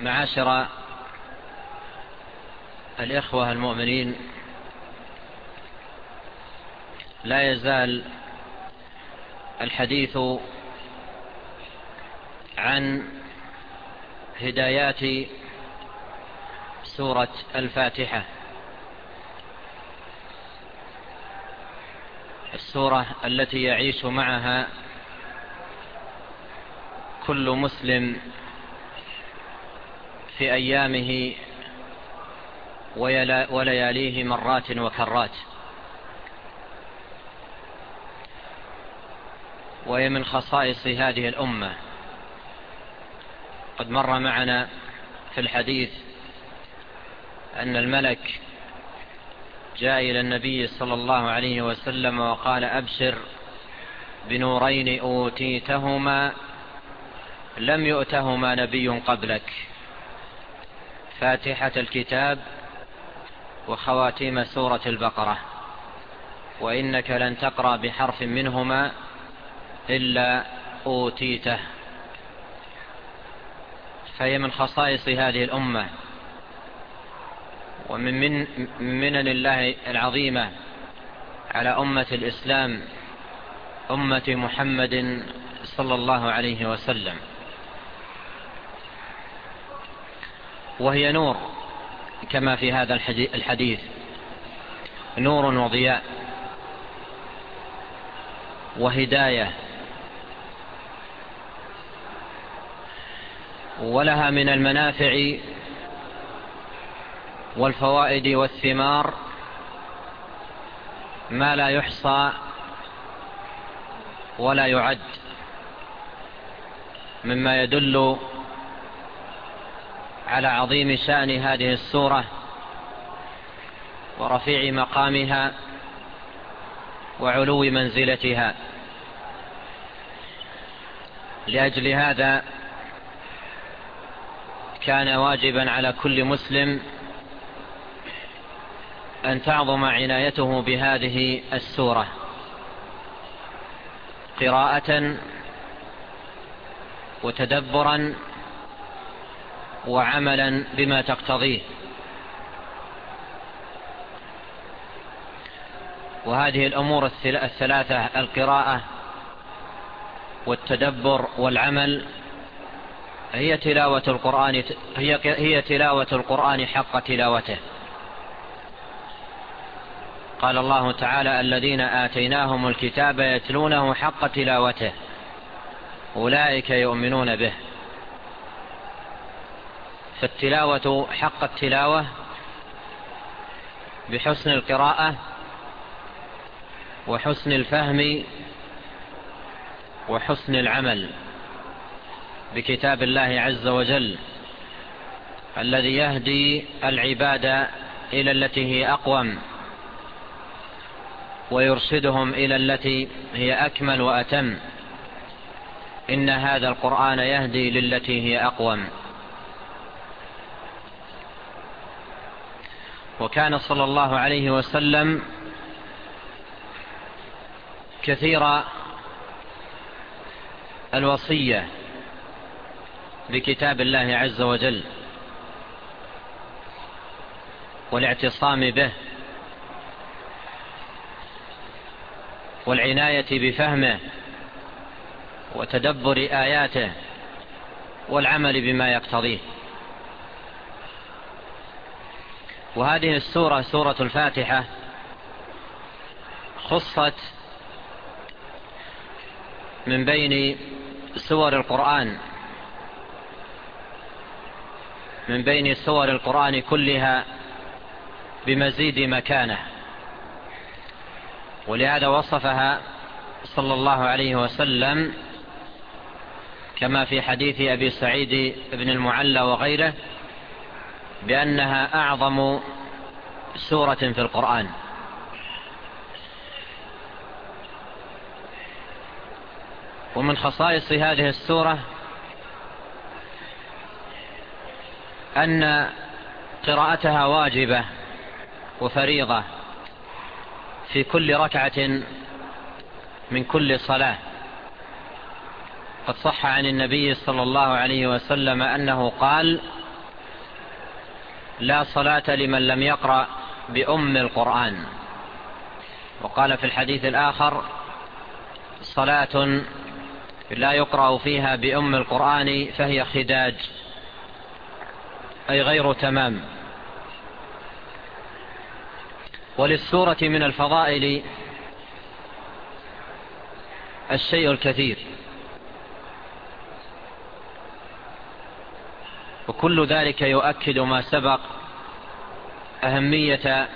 معاشر الإخوة المؤمنين لا يزال الحديث عن هدايات سورة الفاتحة. السورة التي يعيش معها كل مسلم في أيامه ولياليه مرات وكرات. وهي من خصائص هذه الأمة. قد مر معنا في الحديث أن الملك جاء إلى النبي صلى الله عليه وسلم وقال أبشر بنورين أوتيتهما لم يؤتهما نبي قبلك. فاتحة الكتاب وخواتيم سورة البقرة وإنك لن تقرأ بحرف منهما إلا أوتيته. فهي من خصائص هذه الأمة ومن من منن الله العظيمة على أمة الإسلام أمة محمد صلى الله عليه وسلم. وهي نور كما في هذا الحديث. نور وضياء. وهداية. ولها من المنافع والفوائد والثمار ما لا يحصى ولا يعد مما يدل على عظيم شأن هذه السورة ورفيع مقامها وعلو منزلتها. لأجل هذا كان واجبا على كل مسلم أن تعظم عنايته بهذه السورة. قراءة وتدبرا وعملا بما تقتضيه. وهذه الأمور الثلاثة القراءة والتدبر والعمل هي تلاوة القرآن هي هي تلاوة القرآن حق تلاوته. قال الله تعالى الذين آتيناهم الكتاب يتلونه حق تلاوته. أولئك يؤمنون به. فالتلاوة حق التلاوة بحسن القراءة وحسن الفهم وحسن العمل بكتاب الله عز وجل الذي يهدي العباد إلى التي هي أقوم ويرشدهم إلى التي هي أكمل وأتم إن هذا القرآن يهدي للتي هي أقوم وكان صلى الله عليه وسلم كثير الوصية بكتاب الله عز وجل والاعتصام به والعناية بفهمه وتدبر آياته والعمل بما يقتضيه. وهذه السورة سورة الفاتحة خصت من بين سور القرآن من بين سور القرآن كلها بمزيد مكانة. ولهذا وصفها صلى الله عليه وسلم كما في حديث أبي سعيد بن المعلى وغيره بأنها أعظم سورة في القرآن. ومن خصائص هذه السورة أن قراءتها واجبة وفريضة في كل ركعة من كل صلاة. قد صح عن النبي صلى الله عليه وسلم أنه قال لا صلاة لمن لم يقرأ بأم القرآن. وقال في الحديث الآخر صلاة لا يقرأ فيها بأم القرآن فهي خداج أي غير تمام. وللسورة من الفضائل الشيء الكثير. وكل ذلك يؤكد ما سبق أهمية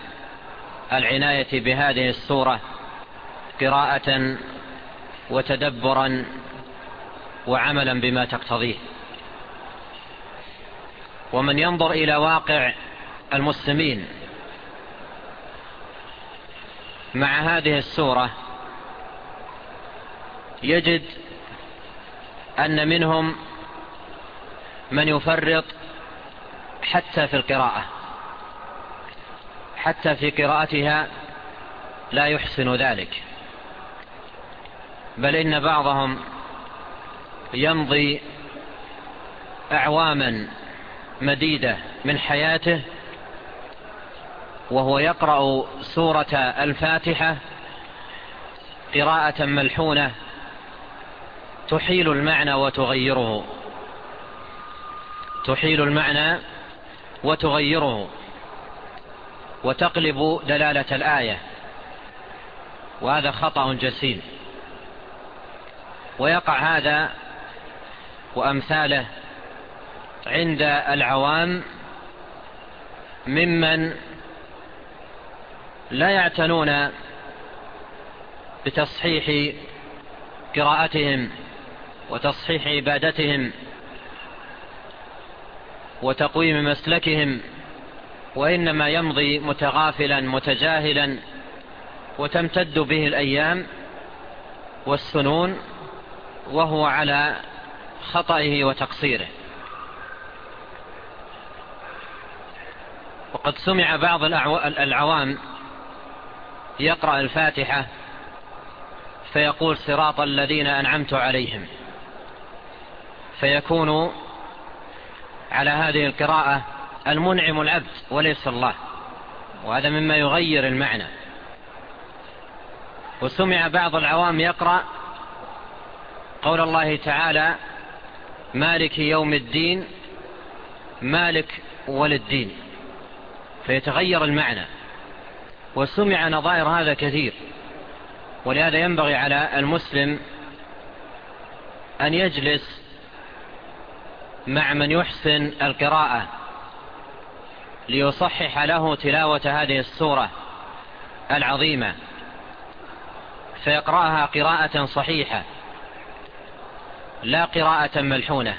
العناية بهذه الصورة قراءة وتدبرا وعملا بما تقتضيه. ومن ينظر إلى واقع المسلمين مع هذه السورة يجد أن منهم من يفرط حتى في القراءة. حتى في قراءتها لا يحسن ذلك. بل إن بعضهم يمضي أعواما مديدة من حياته وهو يقرأ سورة الفاتحة قراءة ملحونة تحيل المعنى وتغيره. تحيل المعنى وتغيره وتقلب دلالة الآية وهذا خطأ جسيم ويقع هذا وأمثاله عند العوام ممن لا يعتنون بتصحيح قراءتهم وتصحيح عبادتهم وتقويم مسلكهم وإنما يمضي متغافلا متجاهلا وتمتد به الأيام والسنون وهو على خطئه وتقصيره. وقد سمع بعض العوام يقرأ الفاتحة فيقول صراط الذين أنعمت عليهم فيكون على هذه القراءة المنعم العبد وليس الله. وهذا مما يغير المعنى. وسمع بعض العوام يقرأ قول الله تعالى مالك يوم الدين مالك وللدين. فيتغير المعنى. وسمع نظائر هذا كثير. ولهذا ينبغي على المسلم أن يجلس مع من يحسن القراءة ليصحح له تلاوة هذه السورة العظيمة فيقرأها قراءة صحيحة لا قراءة ملحونة.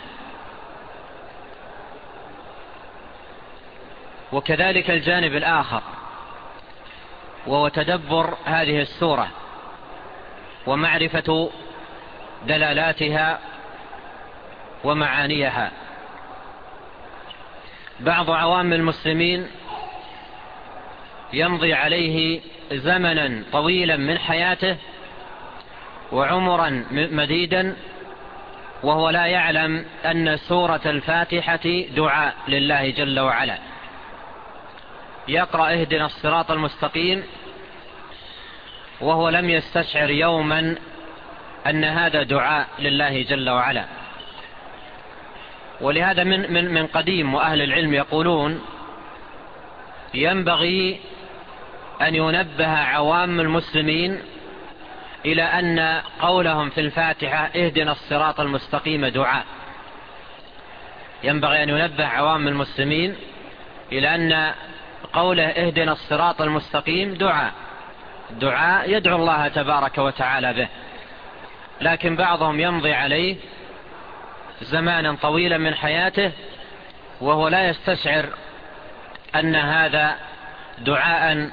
وكذلك الجانب الآخر وهو تدبر هذه السورة ومعرفة دلالاتها ومعانيها. بعض عوام المسلمين يمضي عليه زمنا طويلا من حياته وعمرا مديدا وهو لا يعلم أن سورة الفاتحة دعاء لله جل وعلا. يقرأ اهدنا الصراط المستقيم وهو لم يستشعر يوما أن هذا دعاء لله جل وعلا. ولهذا من, من, من قديم وأهل العلم يقولون ينبغي أن ينبه عوام المسلمين إلى أن قولهم في الفاتحة اهدنا الصراط المستقيم دعاء. ينبغي أن ينبه عوام المسلمين إلى أن قوله اهدنا الصراط المستقيم دعاء. دعاء يدعو الله تبارك وتعالى به. لكن بعضهم يمضي عليه زمانا طويلا من حياته وهو لا يستشعر أن هذا دعاء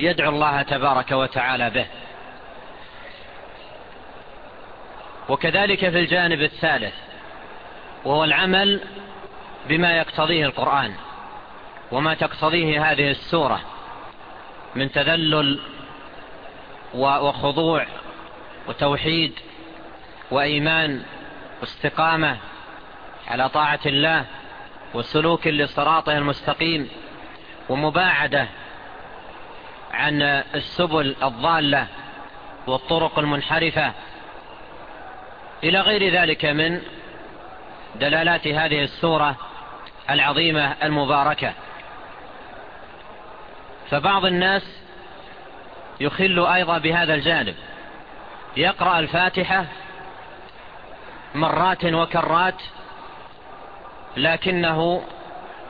يدعو الله تبارك وتعالى به. وكذلك في الجانب الثالث وهو العمل بما يقتضيه القرآن وما تقتضيه هذه السورة من تذلل وخضوع وتوحيد وإيمان واستقامة على طاعة الله وسلوك لصراطه المستقيم ومباعدة عن السبل الضالة والطرق المنحرفة إلى غير ذلك من دلالات هذه السورة العظيمة المباركة. فبعض الناس يخل أيضا بهذا الجانب. يقرأ الفاتحة مرات وكرات لكنه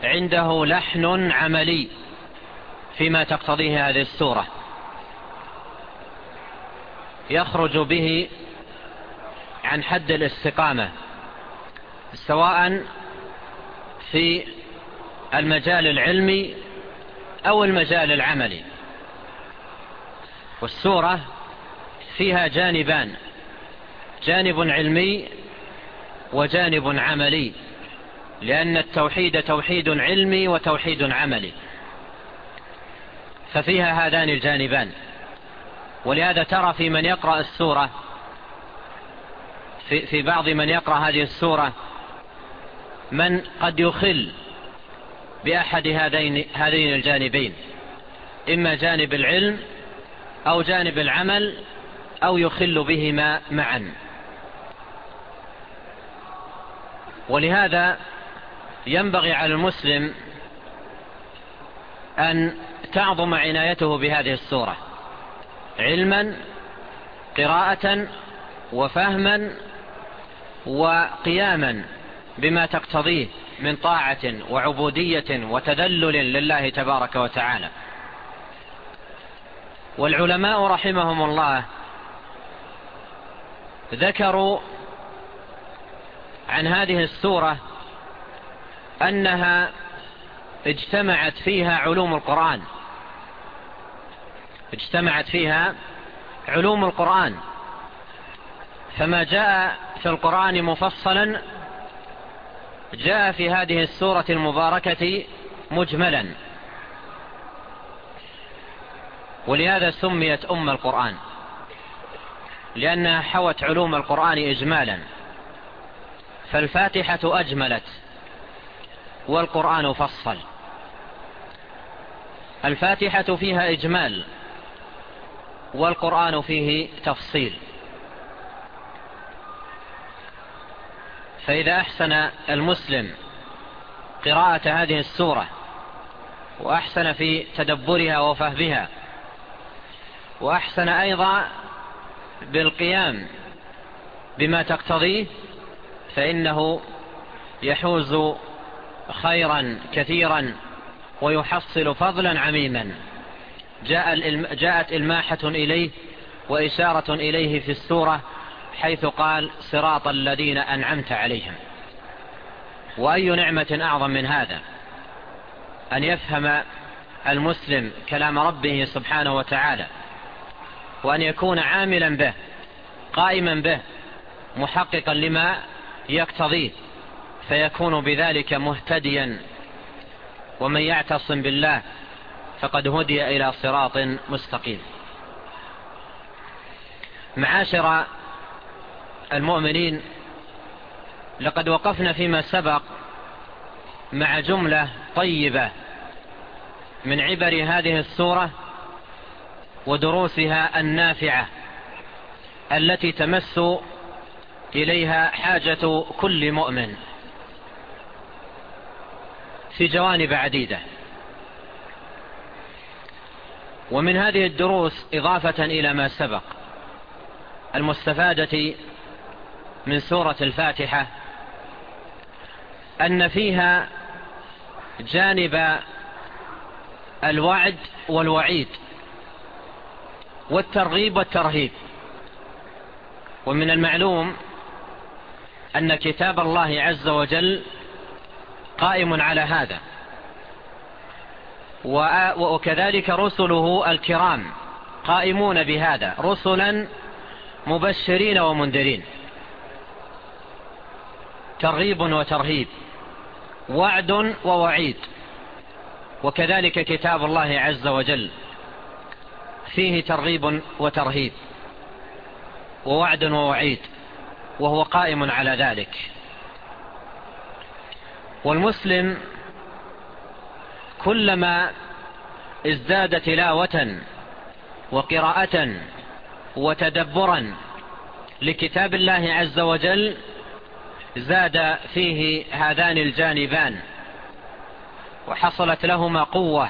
عنده لحن عملي فيما تقتضيه هذه السورة. يخرج به عن حد الاستقامة سواء في المجال العلمي أو المجال العملي. والسورة فيها جانبان جانب علمي وجانب عملي لأن التوحيد توحيد علمي وتوحيد عملي. ففيها هذان الجانبان. ولهذا ترى في من يقرأ السورة في, في بعض من يقرأ هذه السورة من قد يخل بأحد هذين, هذين الجانبين. إما جانب العلم أو جانب العمل أو يخل بهما معا. ولهذا ينبغي على المسلم أن تعظم عنايته بهذه السورة علما قراءة وفهما وقياما بما تقتضيه من طاعة وعبودية وتذلل لله تبارك وتعالى. والعلماء رحمهم الله ذكروا عن هذه السورة أنها اجتمعت فيها علوم القرآن. اجتمعت فيها علوم القرآن. فما جاء في القرآن مفصلا جاء في هذه السورة المباركة مجملا. ولهذا سميت أم القرآن لأنها حوت علوم القرآن إجمالا. فالفاتحة أجملت والقرآن فصل. الفاتحة فيها إجمال والقرآن فيه تفصيل. فإذا أحسن المسلم قراءة هذه السورة وأحسن في تدبرها وفهمها وأحسن أيضا بالقيام بما تقتضيه فإنه يحوز خيرا كثيرا ويحصل فضلا عميما. جاء جاءت إلماحة إليه وإشارة إليه في السورة حيث قال صراط الذين أنعمت عليهم. وأي نعمة أعظم من هذا؟ أن يفهم المسلم كلام ربه سبحانه وتعالى وأن يكون عاملا به قائما به محققا لما يقتضيه فيكون بذلك مهتديا. ومن يعتصم بالله فقد هدي إلى صراط مستقيم. معاشر المؤمنين لقد وقفنا فيما سبق مع جملة طيبة من عبر هذه السورة ودروسها النافعة التي تمس إليها حاجة كل مؤمن في جوانب عديدة. ومن هذه الدروس إضافة إلى ما سبق المستفادة من سورة الفاتحة أن فيها جانب الوعد والوعيد والترغيب والترهيب. ومن المعلوم أن كتاب الله عز وجل قائم على هذا. وكذلك رسله الكرام قائمون بهذا رسلا مبشرين ومنذرين. ترغيب وترهيب وعد ووعيد. وكذلك كتاب الله عز وجل فيه ترغيب وترهيب. ووعد ووعيد. وهو قائم على ذلك. والمسلم كلما ازداد تلاوة وقراءة وتدبرا لكتاب الله عز وجل زاد فيه هذان الجانبان وحصلت لهما قوة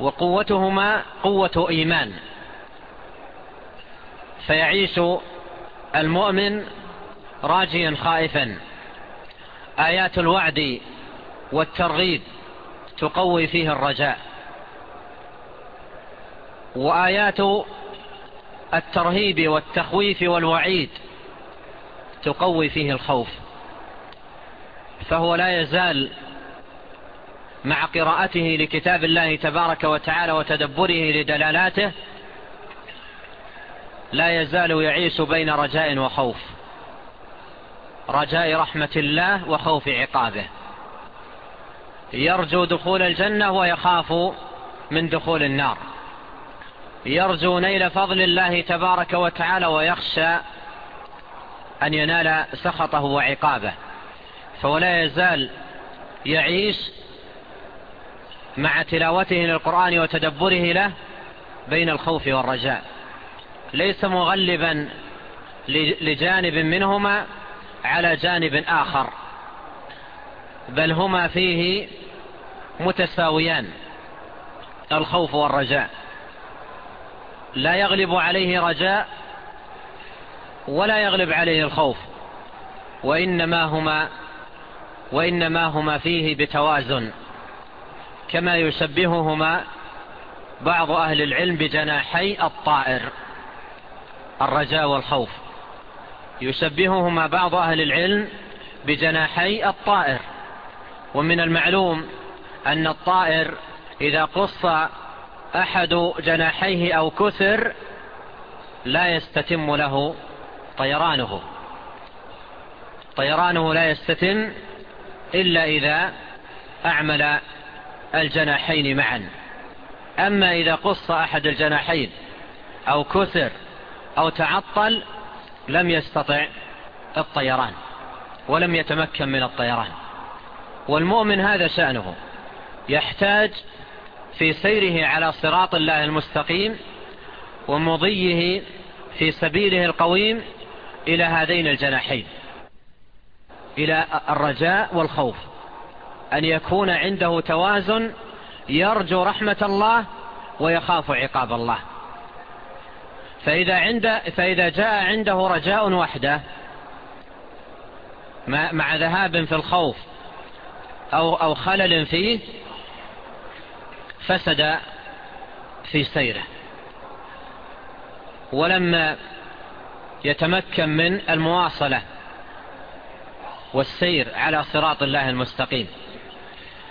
وقوتهما قوة إيمان فيعيش المؤمن راجيا خائفا. آيات الوعد والترغيب تقوي فيه الرجاء. وآيات الترهيب والتخويف والوعيد تقوي فيه الخوف. فهو لا يزال مع قراءته لكتاب الله تبارك وتعالى وتدبره لدلالاته لا يزال يعيش بين رجاء وخوف. رجاء رحمة الله وخوف عقابه. يرجو دخول الجنة ويخاف من دخول النار. يرجو نيل فضل الله تبارك وتعالى ويخشى أن ينال سخطه وعقابه. فولا يزال يعيش مع تلاوته للقرآن وتدبره له بين الخوف والرجاء. ليس مغلبا لجانب منهما على جانب آخر بل هما فيه متساويان الخوف والرجاء. لا يغلب عليه رجاء ولا يغلب عليه الخوف وإنما هما وإنما هما فيه بتوازن كما يشبههما بعض أهل العلم بجناحي الطائر. الرجاء والخوف. يشبههما بعض أهل العلم بجناحي الطائر. ومن المعلوم أن الطائر إذا قص أحد جناحيه أو كسر لا يستتم له طيرانه. طيرانه لا يستتم إلا إذا أعمل الجناحين معا. أما إذا قص أحد الجناحين أو كسر أو تعطل لم يستطع الطيران ولم يتمكن من الطيران. والمؤمن هذا شأنه. يحتاج في سيره على صراط الله المستقيم ومضيه في سبيله القويم إلى هذين الجناحين. إلى الرجاء والخوف. أن يكون عنده توازن يرجو رحمة الله ويخاف عقاب الله. فإذا, عند فإذا جاء عنده رجاء وحده مع ذهاب في الخوف أو, أو خلل فيه فسد في سيره. ولما يتمكن من المواصلة والسير على صراط الله المستقيم.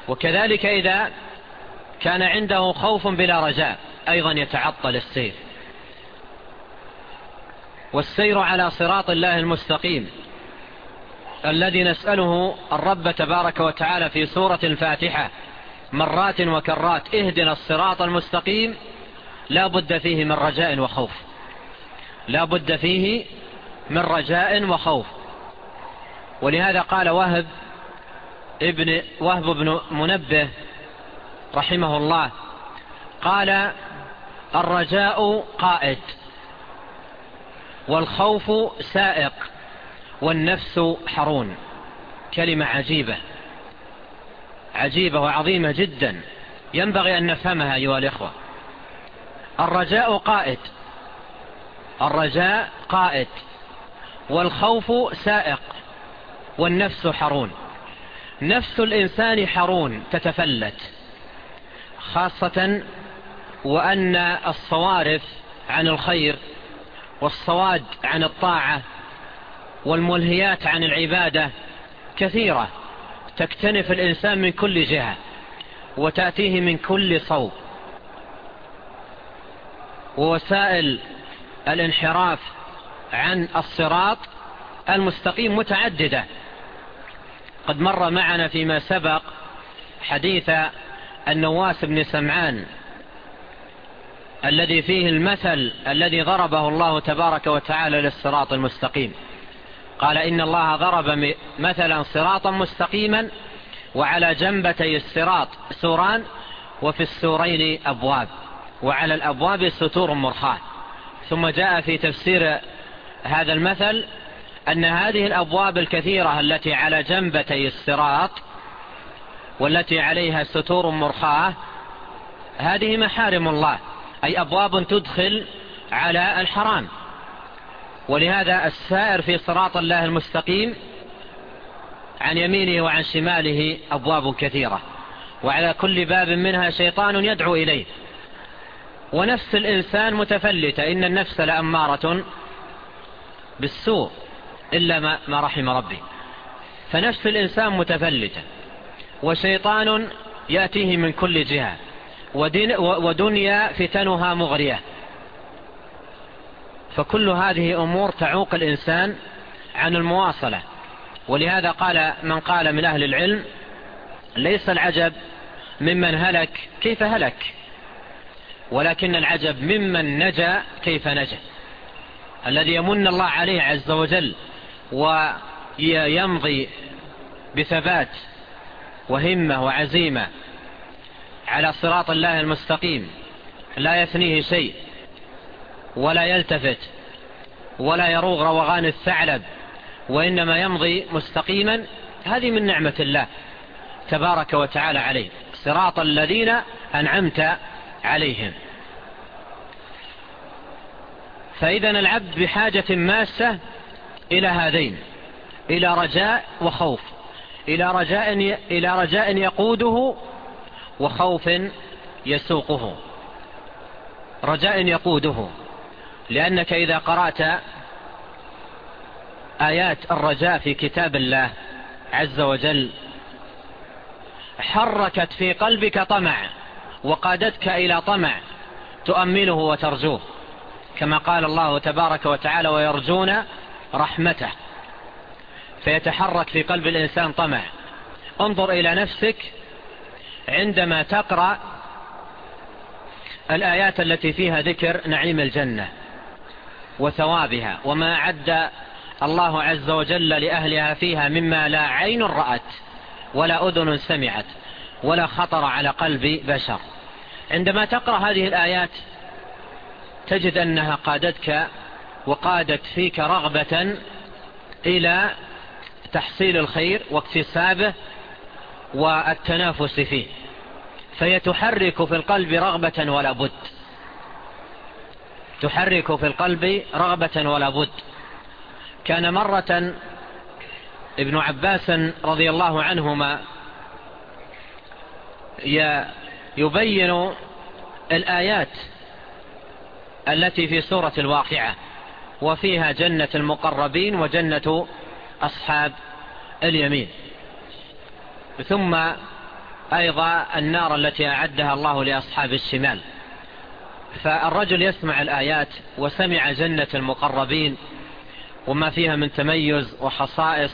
وكذلك إذا كان عنده خوف بلا رجاء أيضا يتعطل السير. والسير على صراط الله المستقيم الذي نسأله الرب تبارك وتعالى في سورة الفاتحة مرات وكرات اهدنا الصراط المستقيم لا بد فيه من رجاء وخوف. لا بد فيه من رجاء وخوف. ولهذا قال وهب ابن وهب بن منبه رحمه الله قال الرجاء قائد. والخوف سائق والنفس حرون. كلمة عجيبة. عجيبة وعظيمة جدا. ينبغي أن نفهمها أيها الإخوة. الرجاء قائد. الرجاء قائد. والخوف سائق. والنفس حرون. نفس الإنسان حرون تتفلت. خاصة وأن الصوارف عن الخير والصواد عن الطاعة والملهيات عن العبادة كثيرة تكتنف الإنسان من كل جهة وتأتيه من كل صوب. ووسائل الانحراف عن الصراط المستقيم متعددة. قد مر معنا فيما سبق حديث النواس بن سمعان الذي فيه المثل الذي ضربه الله تبارك وتعالى للصراط المستقيم. قال إن الله ضرب مثلا صراطا مستقيما وعلى جنبتي الصراط سوران وفي السورين أبواب وعلى الأبواب ستور مرخاة ثم جاء في تفسير هذا المثل أن هذه الأبواب الكثيرة التي على جنبتي الصراط والتي عليها ستور مرخاة هذه محارم الله. أي أبواب تدخل على الحرام. ولهذا السائر في صراط الله المستقيم عن يمينه وعن شماله أبواب كثيرة. وعلى كل باب منها شيطان يدعو إليه. ونفس الإنسان متفلتة. إن النفس لأمارة بالسوء إلا ما رحم ربي فنفس الإنسان متفلتة. وشيطان يأتيه من كل جهة. ودنيا فتنها مغرية. فكل هذه أمور تعوق الإنسان عن المواصلة. ولهذا قال من قال من أهل العلم ليس العجب ممن هلك كيف هلك ولكن العجب ممن نجى كيف نجى الذي يمن الله عليه عز وجل ويمضي بثبات وهمة وعزيمة على صراط الله المستقيم. لا يثنيه شيء ولا يلتفت ولا يروغ روغان الثعلب وإنما يمضي مستقيما. هذه من نعمة الله تبارك وتعالى عليه. صراط الذين أنعمت عليهم. فإذا العبد بحاجة ماسة إلى هذين إلى رجاء وخوف إلى رجاء, إلى رجاء يقوده وخوف يسوقه رجاء يقوده لأنك إذا قرأت آيات الرجاء في كتاب الله عز وجل حركت في قلبك طمع وقادتك إلى طمع تؤمله وترجوه كما قال الله تبارك وتعالى ويرجون رحمته فيتحرك في قلب الإنسان طمع. انظر إلى نفسك عندما تقرأ الآيات التي فيها ذكر نعيم الجنة وثوابها وما عد الله عز وجل لأهلها فيها مما لا عين رأت ولا أذن سمعت ولا خطر على قلب بشر. عندما تقرأ هذه الآيات تجد أنها قادتك وقادت فيك رغبة إلى تحصيل الخير واكتسابه والتنافس فيه فهي تحرك في القلب رغبة ولا بد. تحرك في القلب رغبة ولا بد. كان مرة ابن عباس رضي الله عنهما يبين الآيات التي في سورة الواقعة وفيها جنة المقربين وجنة أصحاب اليمين. ثم أيضا النار التي أعدها الله لأصحاب الشمال. فالرجل يسمع الآيات وسمع جنة المقربين وما فيها من تميز وخصائص.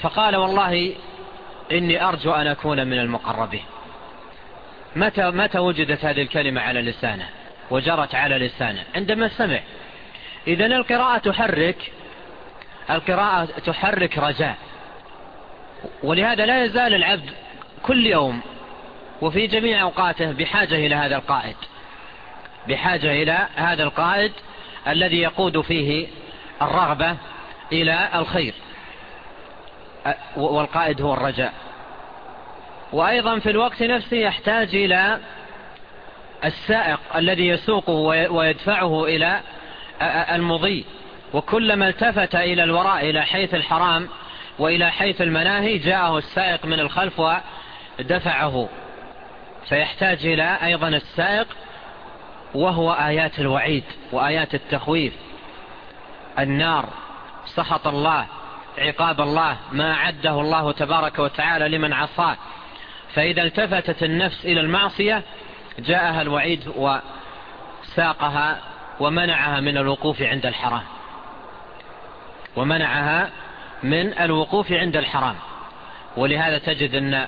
فقال والله إني أرجو أن أكون من المقربين. متى, متى وجدت هذه الكلمة على لسانه وجرت على لسانه؟ عندما سمع. إذن القراءة تحرك القراءة تحرك رجاء. ولهذا لا يزال العبد كل يوم وفي جميع أوقاته بحاجة إلى هذا القائد بحاجة إلى هذا القائد الذي يقود فيه الرغبة إلى الخير. والقائد هو الرجاء. وأيضا في الوقت نفسه يحتاج إلى السائق الذي يسوقه ويدفعه إلى المضي. وكلما التفت إلى الوراء إلى حيث الحرام وإلى حيث المناهي جاءه السائق من الخلف ودفعه. فيحتاج إلى أيضا السائق وهو آيات الوعيد وآيات التخويف. النار سخط الله عقاب الله ما عده الله تبارك وتعالى لمن عصاه. فإذا التفتت النفس إلى المعصية جاءها الوعيد وساقها ومنعها من الوقوف عند الحرام. ومنعها من الوقوف عند الحرام. ولهذا تجد أن,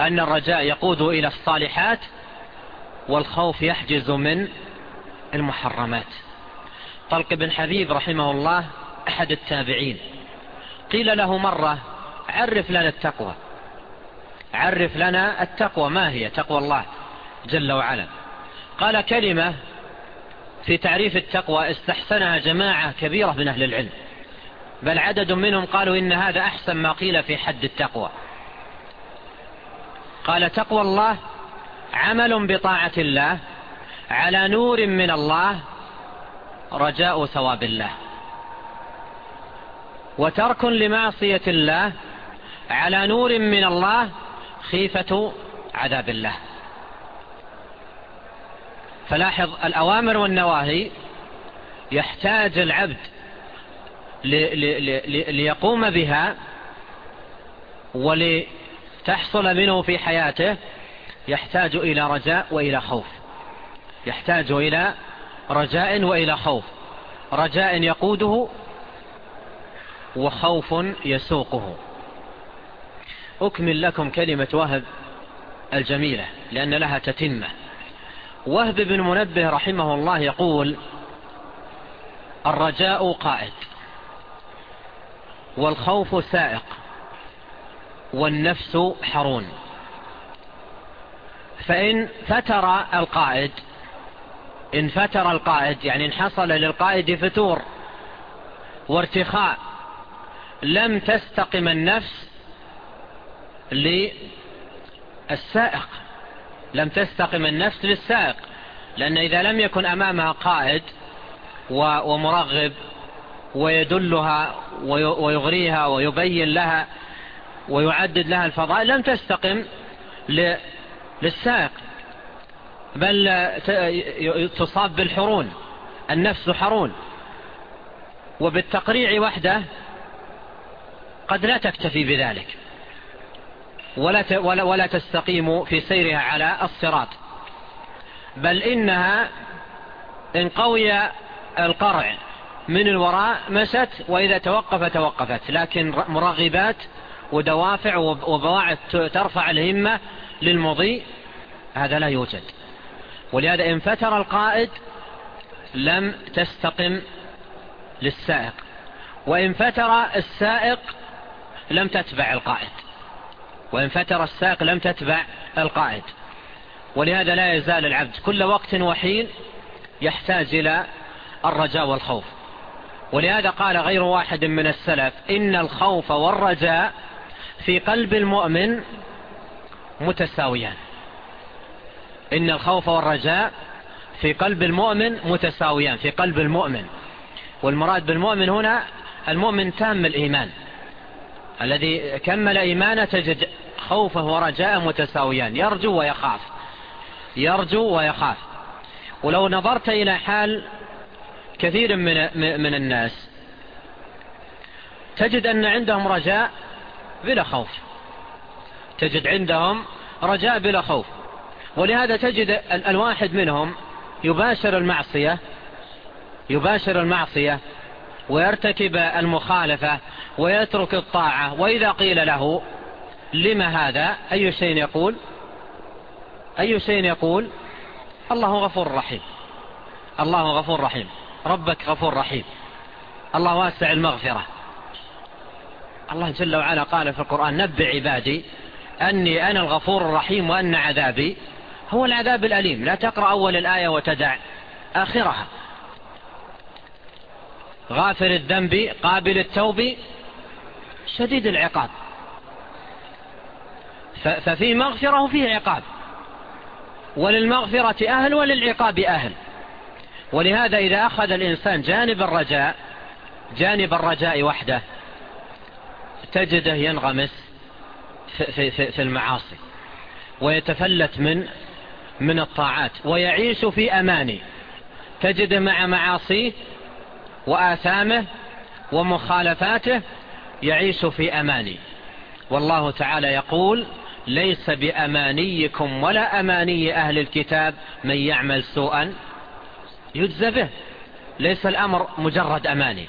أن الرجاء يقود إلى الصالحات والخوف يحجز من المحرمات. طلق بن حبيب رحمه الله أحد التابعين. قيل له مرة عرف لنا التقوى. عرف لنا التقوى. ما هي تقوى الله جل وعلا؟ قال كلمة في تعريف التقوى استحسنها جماعة كبيرة من أهل العلم. بل عدد منهم قالوا إن هذا أحسن ما قيل في حد التقوى. قال تقوى الله عمل بطاعة الله على نور من الله رجاء ثواب الله. وترك لمعصية الله على نور من الله خيفة عذاب الله. فلاحظ الأوامر والنواهي يحتاج العبد ليقوم بها ولتحصل منه في حياته يحتاج إلى رجاء وإلى خوف. يحتاج إلى رجاء وإلى خوف. رجاء يقوده وخوف يسوقه. أكمل لكم كلمة وهب الجميلة لأن لها تتمة. وهب بن منبه رحمه الله يقول الرجاء قائد. والخوف سائق والنفس حرون. فإن فتر القائد إن فتر القائد يعني إن حصل للقائد فتور وارتخاء لم تستقم النفس للسائق. لم تستقم النفس للسائق لأن إذا لم يكن أمامها قائد ومرغب ويدلها ويغريها ويبين لها ويعدد لها الفضائل لم تستقم للسائق بل تصاب بالحرون النفس حرون وبالتقريع وحده قد لا تكتفي بذلك. ولا ولا ولا تستقيم في سيرها على الصراط. بل إنها إن قوي القرع. من الوراء مست وإذا توقف توقفت. لكن مرغبات ودوافع وبواعث ترفع الهمة للمضي هذا لا يوجد. ولهذا إن فتر القائد لم تستقم للسائق. وإن فتر السائق لم تتبع القائد. وإن فتر السائق لم تتبع القائد. ولهذا لا يزال العبد كل وقت وحين يحتاج إلى الرجاء والخوف. ولهذا قال غير واحد من السلف إن الخوف والرجاء في قلب المؤمن متساويان. إن الخوف والرجاء في قلب المؤمن متساويان في قلب المؤمن. والمراد بالمؤمن هنا المؤمن تام الإيمان. الذي كمل إيمانه تجد خوفه ورجاء متساويان. يرجو ويخاف. يرجو ويخاف. ولو نظرت إلى حال كثير من, من الناس. تجد أن عندهم رجاء بلا خوف. تجد عندهم رجاء بلا خوف. ولهذا تجد الواحد منهم يباشر المعصية يباشر المعصية ويرتكب المخالفة ويترك الطاعة. وإذا قيل له لما هذا؟ أي شيء يقول؟ أي شيء يقول؟ الله غفور رحيم. الله غفور رحيم. ربك غفور رحيم. الله واسع المغفرة. الله جل وعلا قال في القرآن نبع عبادي أني أنا الغفور الرحيم وأن عذابي هو العذاب الأليم. لا تقرأ أول الآية وتدع آخرها. غافر الذنب قابل التوب شديد العقاب. ففي مغفرة فيه عقاب. وللمغفرة أهل وللعقاب أهل. ولهذا إذا أخذ الإنسان جانب الرجاء جانب الرجاء وحده تجده ينغمس في, في, في المعاصي ويتفلت من من الطاعات ويعيش في أماني تجده مع معاصيه وآثامه ومخالفاته يعيش في أماني. والله تعالى يقول ليس بأمانيكم ولا أماني أهل الكتاب من يعمل سوءا يجزى به. ليس الأمر مجرد أماني.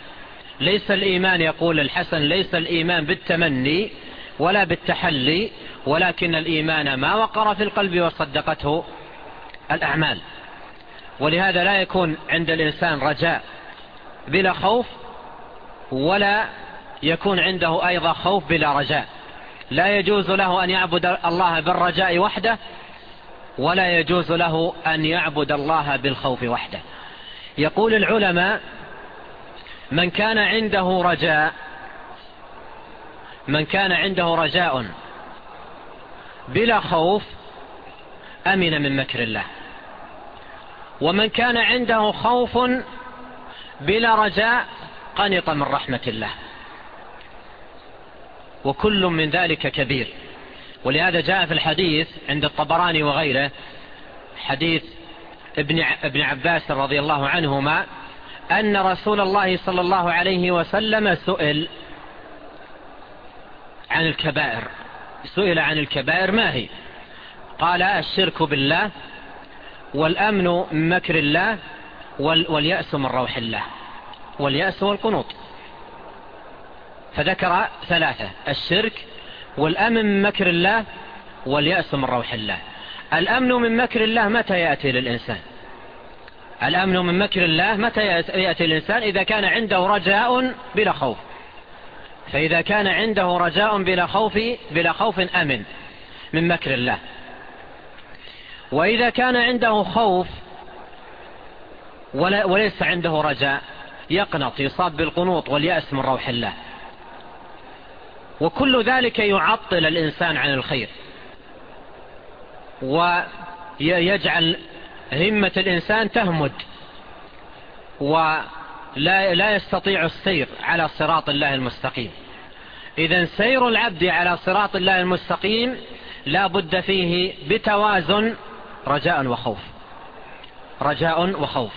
ليس الإيمان يقول الحسن ليس الإيمان بالتمني ولا بالتحلي ولكن الإيمان ما وقر في القلب وصدقته الأعمال. ولهذا لا يكون عند الإنسان رجاء بلا خوف ولا يكون عنده أيضا خوف بلا رجاء. لا يجوز له أن يعبد الله بالرجاء وحده ولا يجوز له أن يعبد الله بالخوف وحده. يقول العلماء من كان عنده رجاء من كان عنده رجاء بلا خوف أمن من مكر الله. ومن كان عنده خوف بلا رجاء قنط من رحمة الله. وكل من ذلك كبير. ولهذا جاء في الحديث عند الطبراني وغيره حديث ابن, ابن عباس رضي الله عنهما أن رسول الله صلى الله عليه وسلم سئل عن الكبائر. سئل عن الكبائر ما هي؟ قال الشرك بالله والأمن من مكر الله واليأس من روح الله. واليأس والقنوط. فذكر ثلاثة. الشرك والأمن من مكر الله واليأس من روح الله. الأمن من مكر الله متى يأتي للإنسان؟ الأمن من مكر الله متى يأتي الإنسان إذا كان عنده رجاء بلا خوف. فإذا كان عنده رجاء بلا خوف, بلا خوف أمن من مكر الله. وإذا كان عنده خوف وليس عنده رجاء يقنط يصاب بالقنوط واليأس من روح الله. وكل ذلك يعطل الإنسان عن الخير. ويجعل همة الإنسان تهمد. ولا لا يستطيع السير على صراط الله المستقيم. إذا سير العبد على صراط الله المستقيم لا بد فيه بتوازن رجاء وخوف. رجاء وخوف.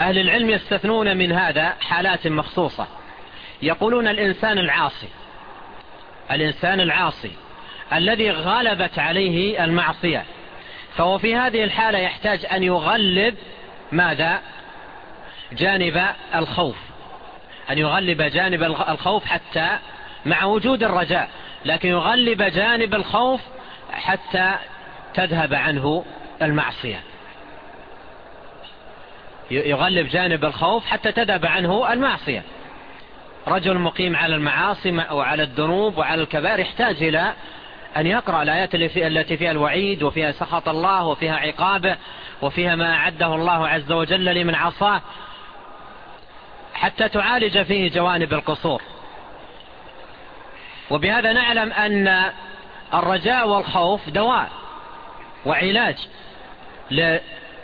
أهل العلم يستثنون من هذا حالات مخصوصة. يقولون الإنسان العاصي. الإنسان العاصي الذي غلبت عليه المعصية. فهو في هذه الحالة يحتاج أن يغلب ماذا؟ جانب الخوف. أن يغلب جانب الخوف حتى مع وجود الرجاء. لكن يغلب جانب الخوف حتى تذهب عنه المعصية. يغلب جانب الخوف حتى تذهب عنه المعصية. رجل مقيم على المعاصم أو على الذنوب وعلى الكبار يحتاج إلى أن يقرأ الآيات التي فيها الوعيد وفيها سخط الله وفيها عقابه وفيها ما أعده الله عز وجل لمن عصاه حتى تعالج فيه جوانب القصور. وبهذا نعلم أن الرجاء والخوف دواء وعلاج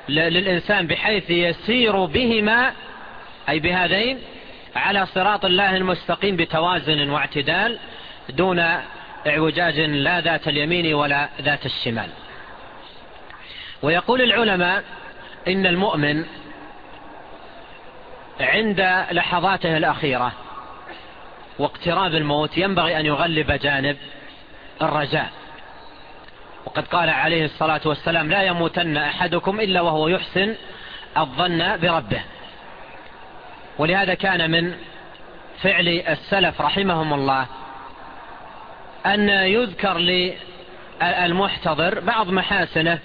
للإنسان بحيث يسير بهما أي بهذين على صراط الله المستقيم بتوازن واعتدال دون اعوجاج لا ذات اليمين ولا ذات الشمال. ويقول العلماء إن المؤمن عند لحظاته الأخيرة واقتراب الموت ينبغي أن يغلب جانب الرجاء. وقد قال عليه الصلاة والسلام لا يموتن أحدكم إلا وهو يحسن الظن بربه. ولهذا كان من فعل السلف رحمهم الله أن يذكر للمحتضر بعض محاسنه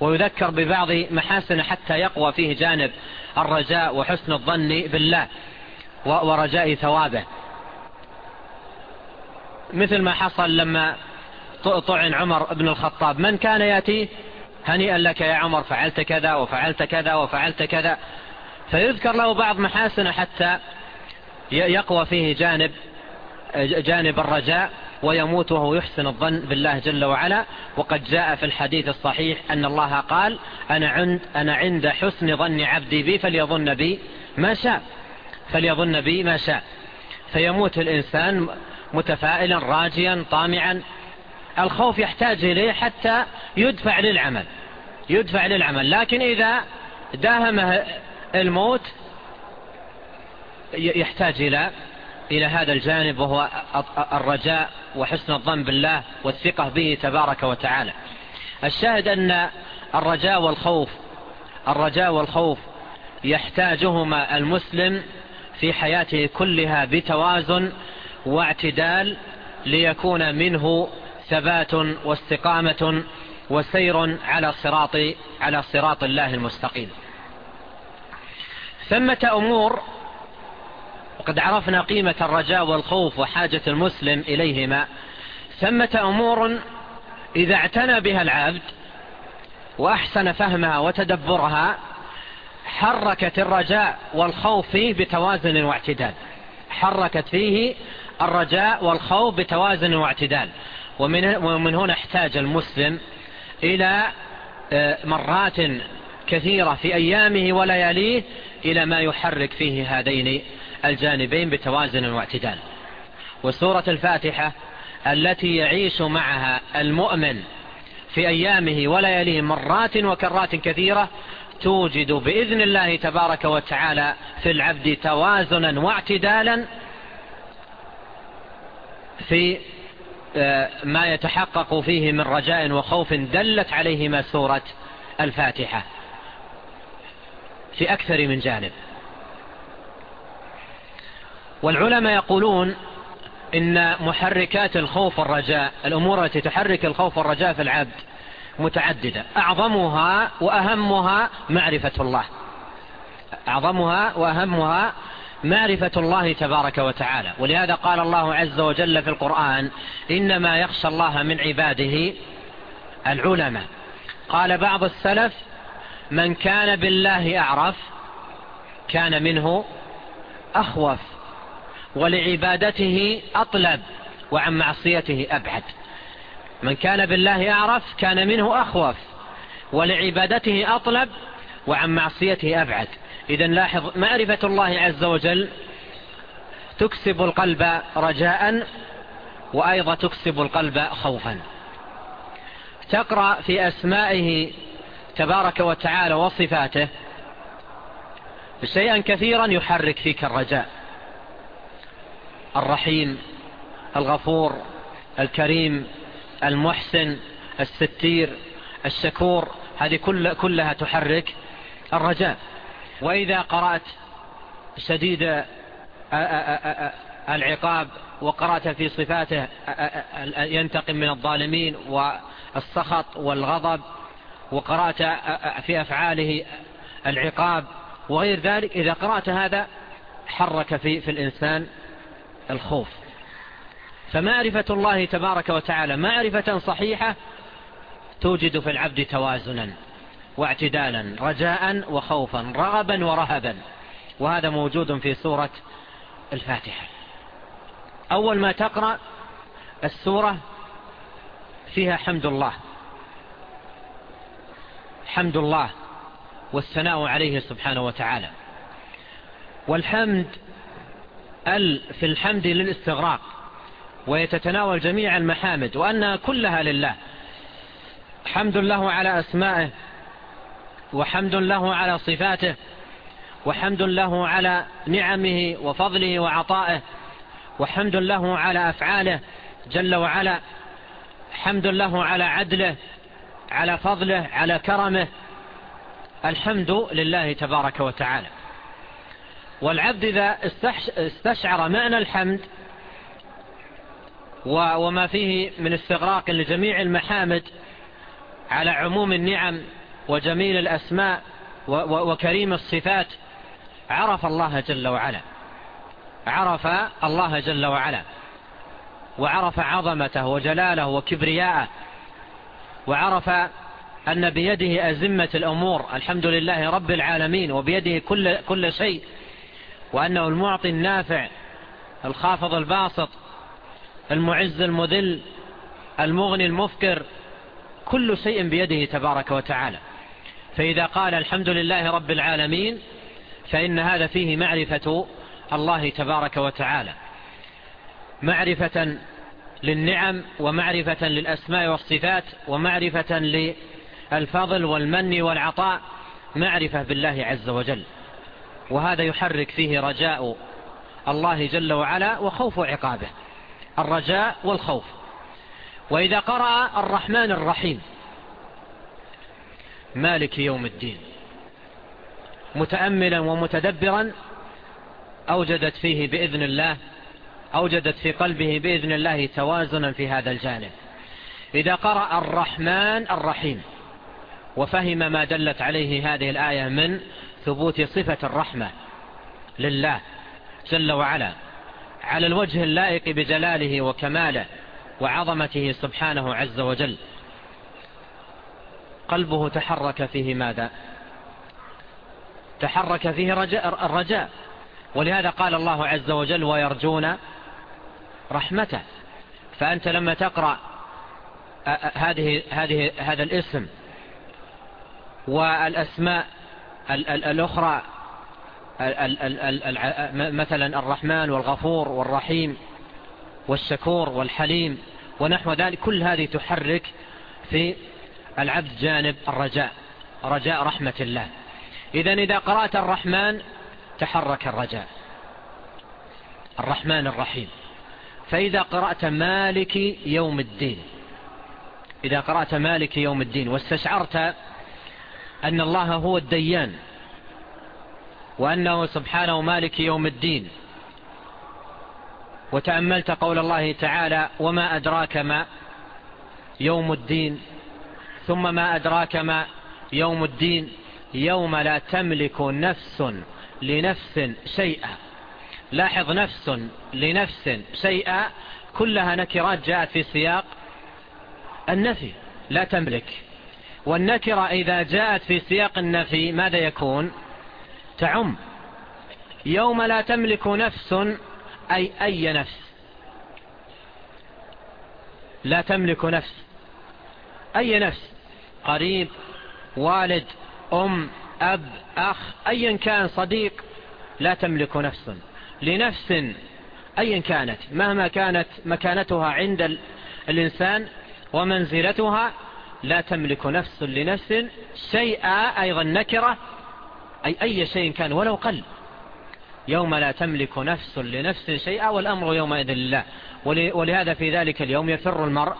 ويذكر ببعض محاسنه حتى يقوى فيه جانب الرجاء وحسن الظن بالله ورجاء ثوابه. مثل ما حصل لما طعن عمر بن الخطاب. من كان يأتي؟ هنيئا لك يا عمر فعلت كذا وفعلت كذا وفعلت كذا. فيذكر له بعض محاسن حتى يقوى فيه جانب جانب الرجاء ويموت وهو يحسن الظن بالله جل وعلا. وقد جاء في الحديث الصحيح أن الله قال أنا عند, أنا عند حسن ظن عبدي بي فليظن بي ما شاء فليظن بي ما شاء. فيموت الإنسان متفائلا راجيا طامعا. الخوف يحتاج إليه حتى يدفع للعمل يدفع للعمل. لكن إذا داهمه الموت يحتاج إلى إلى هذا الجانب وهو الرجاء وحسن الظن بالله والثقة به تبارك وتعالى. الشاهد أن الرجاء والخوف الرجاء والخوف يحتاجهما المسلم في حياته كلها بتوازن واعتدال ليكون منه ثبات واستقامة وسير على صراط على صراط الله المستقيم. ثمة أمور. وقد عرفنا قيمة الرجاء والخوف وحاجة المسلم إليهما. ثمة أمور إذا اعتنى بها العبد وأحسن فهمها وتدبرها حركت الرجاء والخوف فيه بتوازن واعتدال. حركت فيه الرجاء والخوف بتوازن واعتدال. ومن, ومن هنا احتاج المسلم إلى آه، مرات كثيرة في أيامه ولياليه إلى ما يحرك فيه هذين الجانبين بتوازن واعتدال. وسورة الفاتحة التي يعيش معها المؤمن في أيامه ولياليه مرات وكرات كثيرة توجد بإذن الله تبارك وتعالى في العبد توازنا واعتدالا في آه، ما يتحقق فيه من رجاء وخوف دلت عليهما سورة الفاتحة. في أكثر من جانب. والعلماء يقولون إن محركات الخوف والرجاء الأمور التي تحرك الخوف والرجاء في العبد متعددة. أعظمها وأهمها معرفة الله. أعظمها وأهمها معرفة الله تبارك وتعالى. ولهذا قال الله عز وجل في القرآن إنما يخشى الله من عباده العلماء. قال بعض السلف من كان بالله أعرف كان منه أخوف ولعبادته أطلب وعن معصيته أبعد. من كان بالله أعرف كان منه أخوف ولعبادته أطلب وعن معصيته أبعد. إذا لاحظ معرفة الله عز وجل تكسب القلب رجاء وأيضا تكسب القلب خوفا. تقرأ في أسمائه تبارك وتعالى وصفاته شيئا كثيرا يحرك فيك الرجاء. الرحيم الغفور الكريم المحسن الستير الشكور هذه كل كلها تحرك الرجاء. وإذا قرأت شديد العقاب وقرأت في صفاته ينتقم من الظالمين والسخط والغضب وقرأت في أفعاله العقاب وغير ذلك إذا قرأت هذا حرك في, في الإنسان الخوف. فمعرفة الله تبارك وتعالى معرفة صحيحة توجد في العبد توازنا واعتدالا رجاء وخوفا رغبا ورهبا. وهذا موجود في سورة الفاتحة. أول ما تقرأ السورة فيها حمد الله. حمد الله والثناء عليه سبحانه وتعالى. والحمد ال في الحمد للاستغراق ويتتناول جميع المحامد وأنها كلها لله. حمد له على أسمائه وحمد له على صفاته وحمد له على نعمه وفضله وعطائه وحمد له على أفعاله جل وعلا. حمد له على عدله على فضله على كرمه. الحمد لله تبارك وتعالى. والعبد إذا استشعر معنى الحمد وما فيه من استغراق لجميع المحامد على عموم النعم وجميل الأسماء وكريم الصفات عرف الله جل وعلا. عرف الله جل وعلا. وعرف عظمته وجلاله وكبرياءه. وعرف أن بيده أزمة الأمور الحمد لله رب العالمين وبيده كل, كل شيء وأنه المعطي النافع الخافض الباسط المعز المذل المغني المفكر كل شيء بيده تبارك وتعالى. فإذا قال الحمد لله رب العالمين فإن هذا فيه معرفة الله تبارك وتعالى. معرفة للنعم ومعرفة للأسماء والصفات ومعرفة للفضل والمن والعطاء معرفة بالله عز وجل. وهذا يحرك فيه رجاء الله جل وعلا وخوف عقابه. الرجاء والخوف. وإذا قرأ الرحمن الرحيم مالك يوم الدين. متأملا ومتدبرا أوجدت فيه بإذن الله أوجدت في قلبه بإذن الله توازنا في هذا الجانب. إذا قرأ الرحمن الرحيم وفهم ما دلت عليه هذه الآية من ثبوت صفة الرحمة لله جل وعلا على الوجه اللائق بجلاله وكماله وعظمته سبحانه عز وجل. قلبه تحرك فيه ماذا؟ تحرك فيه رجاء الرجاء. ولهذا قال الله عز وجل ويرجون رحمته. فأنت لما تقرأ هذه هذه هذا الاسم والأسماء الأخرى مثلا الرحمن والغفور والرحيم والشكور والحليم ونحو ذلك كل هذه تحرك في العبد جانب الرجاء رجاء رحمة الله. إذا إذا قرأت الرحمن تحرك الرجاء الرحمن الرحيم. فإذا قرأت مالك يوم الدين. إذا قرأت مالك يوم الدين واستشعرت أن الله هو الديان وأنه سبحانه مالك يوم الدين وتأملت قول الله تعالى وما أدراك ما يوم الدين ثم ما أدراك ما يوم الدين يوم لا تملك نفس لنفس شيئا. لاحظ نفس لنفس سيئة كلها نكرات جاءت في سياق النفي لا تملك. والنكرة إذا جاءت في سياق النفي ماذا يكون؟ تعم. يوم لا تملك نفس أي أي نفس؟ لا تملك نفس. أي نفس؟ قريب والد أم أب أخ أيا كان صديق لا تملك نفس. لنفس أي كانت مهما كانت مكانتها عند الإنسان ومنزلتها لا تملك نفس لنفس شيئا أيضا نكرة أي أي شيء كان ولو قل. يوم لا تملك نفس لنفس شيئا والأمر يومئذ لله. ولهذا في ذلك اليوم يفر المرء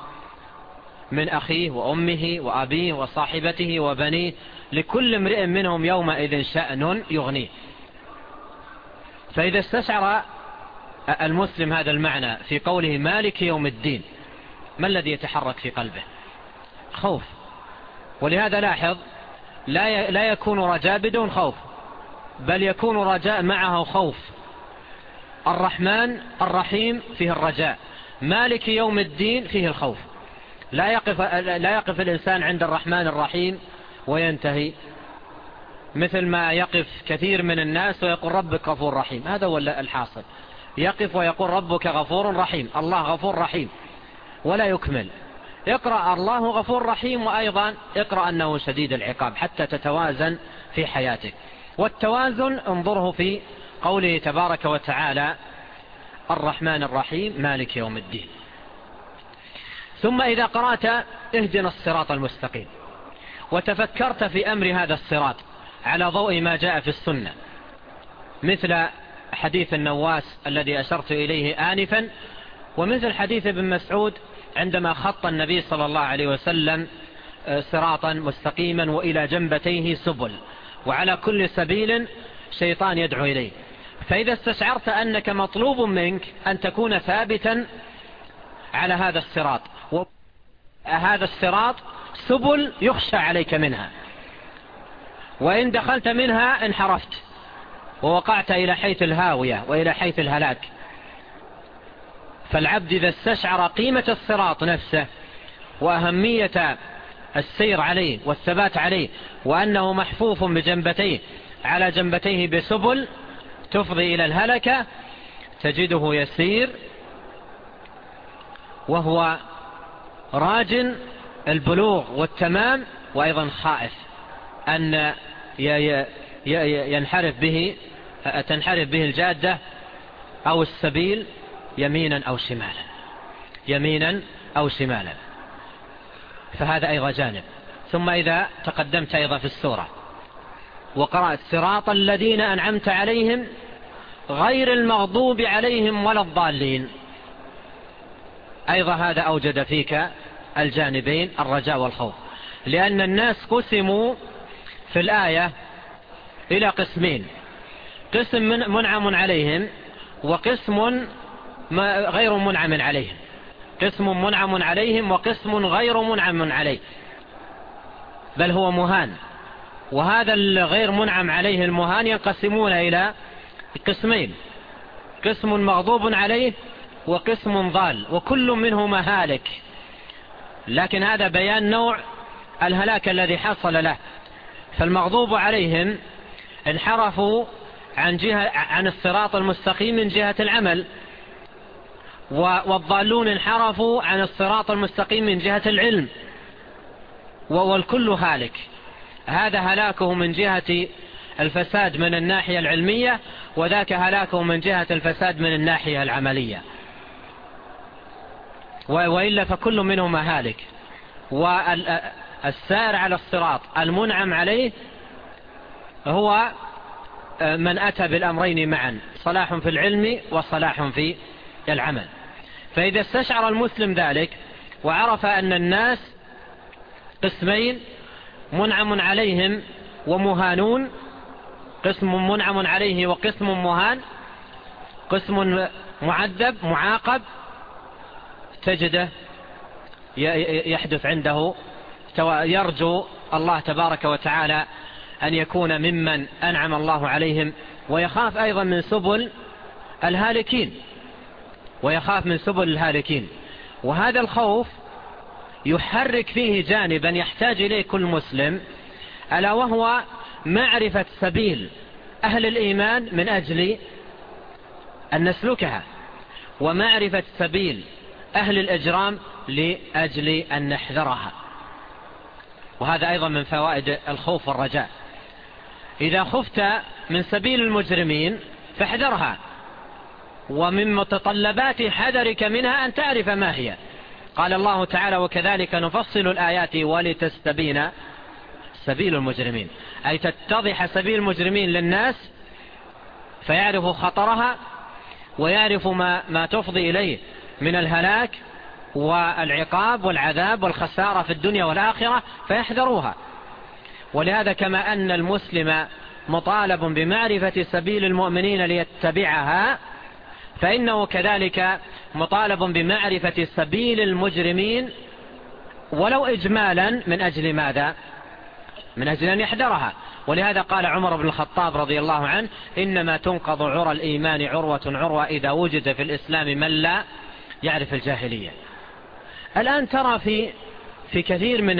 من أخيه وأمه وأبيه وصاحبته وبنيه لكل امرئ منهم يومئذ شأن يغنيه. فإذا استشعر المسلم هذا المعنى في قوله مالك يوم الدين ما الذي يتحرك في قلبه؟ خوف. ولهذا لاحظ لا لا يكون رجاء بدون خوف بل يكون رجاء معه خوف. الرحمن الرحيم فيه الرجاء مالك يوم الدين فيه الخوف. لا يقف, لا يقف الإنسان عند الرحمن الرحيم وينتهي. مثل ما يقف كثير من الناس ويقول ربك غفور رحيم. هذا هو الحاصل. يقف ويقول ربك غفور رحيم. الله غفور رحيم. ولا يكمل. اقرأ الله غفور رحيم وأيضا اقرأ أنه شديد العقاب حتى تتوازن في حياتك. والتوازن انظره في قوله تبارك وتعالى الرحمن الرحيم مالك يوم الدين. ثم إذا قرأت اهدنا الصراط المستقيم. وتفكرت في أمر هذا الصراط. على ضوء ما جاء في السنة مثل حديث النواس الذي أشرت إليه آنفا ومثل حديث ابن مسعود عندما خط النبي صلى الله عليه وسلم آه، صراطا مستقيما وإلى جنبتيه سبل وعلى كل سبيل شيطان يدعو إليه. فإذا استشعرت أنك مطلوب منك أن تكون ثابتا على هذا الصراط هذا الصراط سبل يخشى عليك منها. وإن دخلت منها انحرفت ووقعت إلى حيث الهاوية وإلى حيث الهلاك. فالعبد إذا استشعر قيمة الصراط نفسه وأهمية السير عليه والثبات عليه وأنه محفوف بجنبتيه على جنبتيه بسبل تفضي إلى الهلكة تجده يسير وهو راج البلوغ والتمام وأيضا خائف. أن ينحرف به تنحرف به الجادة أو السبيل يمينا أو شمالا. يمينا أو شمالا. فهذا أيضا جانب. ثم إذا تقدمت أيضا في السورة. وقرأت صراط الذين أنعمت عليهم غير المغضوب عليهم ولا الضالين. أيضا هذا أوجد فيك الجانبين الرجاء والخوف. لأن الناس قسموا في الآية إلى قسمين. قسم منعم عليهم وقسم غير منعم عليهم. قسم منعم عليهم وقسم غير منعم عليه. بل هو مهان. وهذا الغير منعم عليه المهان ينقسمون إلى قسمين. قسم مغضوب عليه وقسم ضال. وكل منهما هالك. لكن هذا بيان نوع الهلاك الذي حصل له. فالمغضوب عليهم انحرفوا عن, جهة عن الصراط المستقيم من جهة العمل والضالون انحرفوا عن الصراط المستقيم من جهة العلم والكل هالك. هذا هلاكه من جهة الفساد من الناحية العلمية وذاك هلاكه من جهة الفساد من الناحية العملية. وإلا فكل منهما هالك. السائر على الصراط المنعم عليه هو آه، من أتى بالأمرين معا صلاح في العلم وصلاح في العمل. فإذا استشعر المسلم ذلك وعرف أن الناس قسمين منعم عليهم ومهانون قسم منعم عليه وقسم مهان قسم معذب معاقب تجده يحدث عنده يرجو الله تبارك وتعالى أن يكون ممن أنعم الله عليهم ويخاف أيضا من سبل الهالكين. ويخاف من سبل الهالكين. وهذا الخوف يحرك فيه جانبا يحتاج إليه كل مسلم ألا وهو معرفة سبيل أهل الإيمان من أجل أن نسلكها ومعرفة سبيل أهل الإجرام لأجل أن نحذرها. وهذا أيضا من فوائد الخوف والرجاء. إذا خفت من سبيل المجرمين فاحذرها ومن متطلبات حذرك منها أن تعرف ما هي. قال الله تعالى وكذلك نفصل الآيات ولتستبين سبيل المجرمين. أي تتضح سبيل المجرمين للناس فيعرف خطرها ويعرف ما, ما تفضي إليه من الهلاك والعقاب والعذاب والخسارة في الدنيا والآخرة فيحذروها. ولهذا كما أن المسلم مطالب بمعرفة سبيل المؤمنين ليتبعها فإنه كذلك مطالب بمعرفة سبيل المجرمين ولو إجمالا من أجل ماذا؟ من أجل أن يحذرها. ولهذا قال عمر بن الخطاب رضي الله عنه إنما تنقض عرى الإيمان عروة عروة إذا وجد في الإسلام من لا يعرف الجاهلية. الآن ترى في في كثير من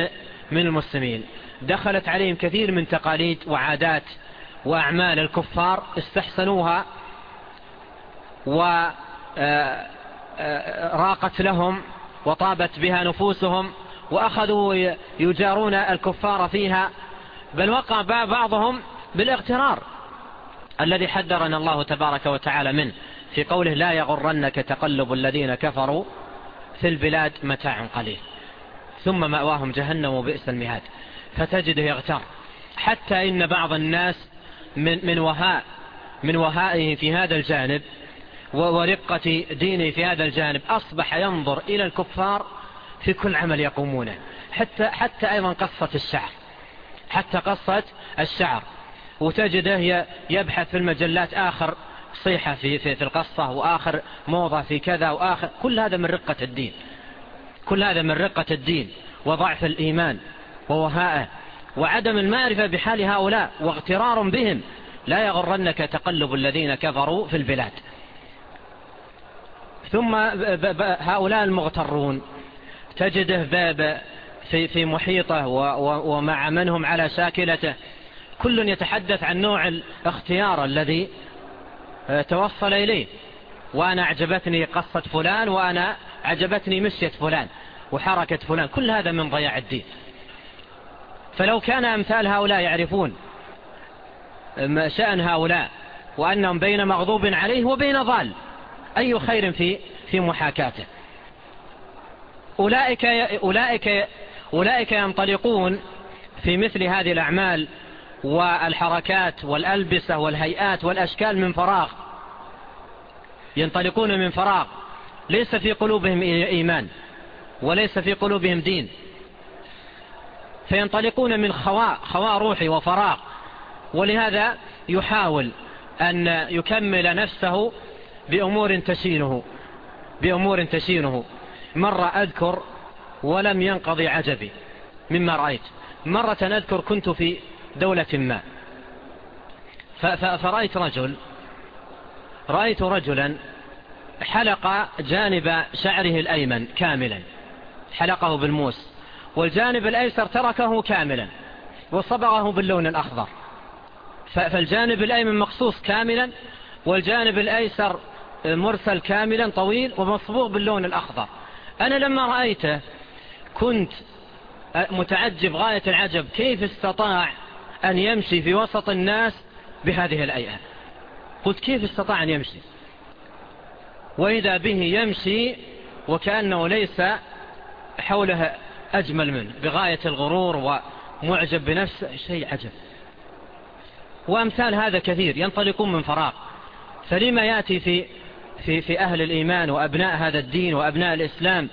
من المسلمين. دخلت عليهم كثير من تقاليد وعادات وأعمال الكفار استحسنوها وراقت آه، آه، لهم وطابت بها نفوسهم وأخذوا يجارون الكفار فيها. بل وقع بعضهم بالاغترار الذي حذرنا الله تبارك وتعالى منه في قوله لا يغرنك تقلب الذين كفروا في البلاد متاع قليل. ثم مأواهم جهنم وبئس المهاد. فتجده يغتر. حتى إن بعض الناس من, من وهاء من وهائه في هذا الجانب ورقة دينه في هذا الجانب أصبح ينظر إلى الكفار في كل عمل يقومونه. حتى, حتى أيضا قصة الشعر. حتى قصة الشعر. وتجده يبحث في المجلات آخر صيحة في, في, في القصة وآخر موضة في كذا وآخر كل هذا من رقة الدين. كل هذا من رقة الدين وضعف الإيمان ووهاءه وعدم المعرفة بحال هؤلاء واغترار بهم. لا يغرنك تقلب الذين كفروا في البلاد. ثم هؤلاء المغترون تجده باب في, في محيطه ومع من هم على ساكلته كل يتحدث عن نوع الاختيار الذي آه، توصل إليه. وأنا أعجبتني قصة فلان وأنا أعجبتني مشية فلان وحركة فلان. كل هذا من ضياع الدين. فلو كان أمثال هؤلاء يعرفون شأن هؤلاء وأنهم بين مغضوب عليه وبين ضال أي خير في في محاكاته؟ أولئك, أولئك, أولئك ينطلقون في مثل هذه الأعمال والحركات والألبسة والهيئات والأشكال من فراغ. ينطلقون من فراغ. ليس في قلوبهم إيمان وليس في قلوبهم دين. فينطلقون من خواء, خواء روحي وفراغ. ولهذا يحاول أن يكمل نفسه بأمور تشينه بأمور تشينه. مرة أذكر ولم ينقضي عجبي مما رأيت. مرة أذكر كنت في دولة ما. فرأيت رجل رأيت رجلا حلق جانب شعره الأيمن كاملا حلقه بالموس والجانب الأيسر تركه كاملا وصبغه باللون الأخضر. فالجانب الأيمن مقصوص كاملا والجانب الأيسر مرسل كاملا طويل ومصبوغ باللون الأخضر. أنا لما رأيته كنت متعجب غاية العجب كيف استطاع أن يمشي في وسط الناس بهذه الأيئة قلت كيف استطاع أن يمشي؟ وإذا به يمشي وكأنه ليس حولها أجمل منه بغاية الغرور ومعجب بنفسه شيء عجب. وأمثال هذا كثير ينطلقون من فراغ. فلما يأتي في, في, في أهل الإيمان وأبناء هذا الدين وأبناء الإسلام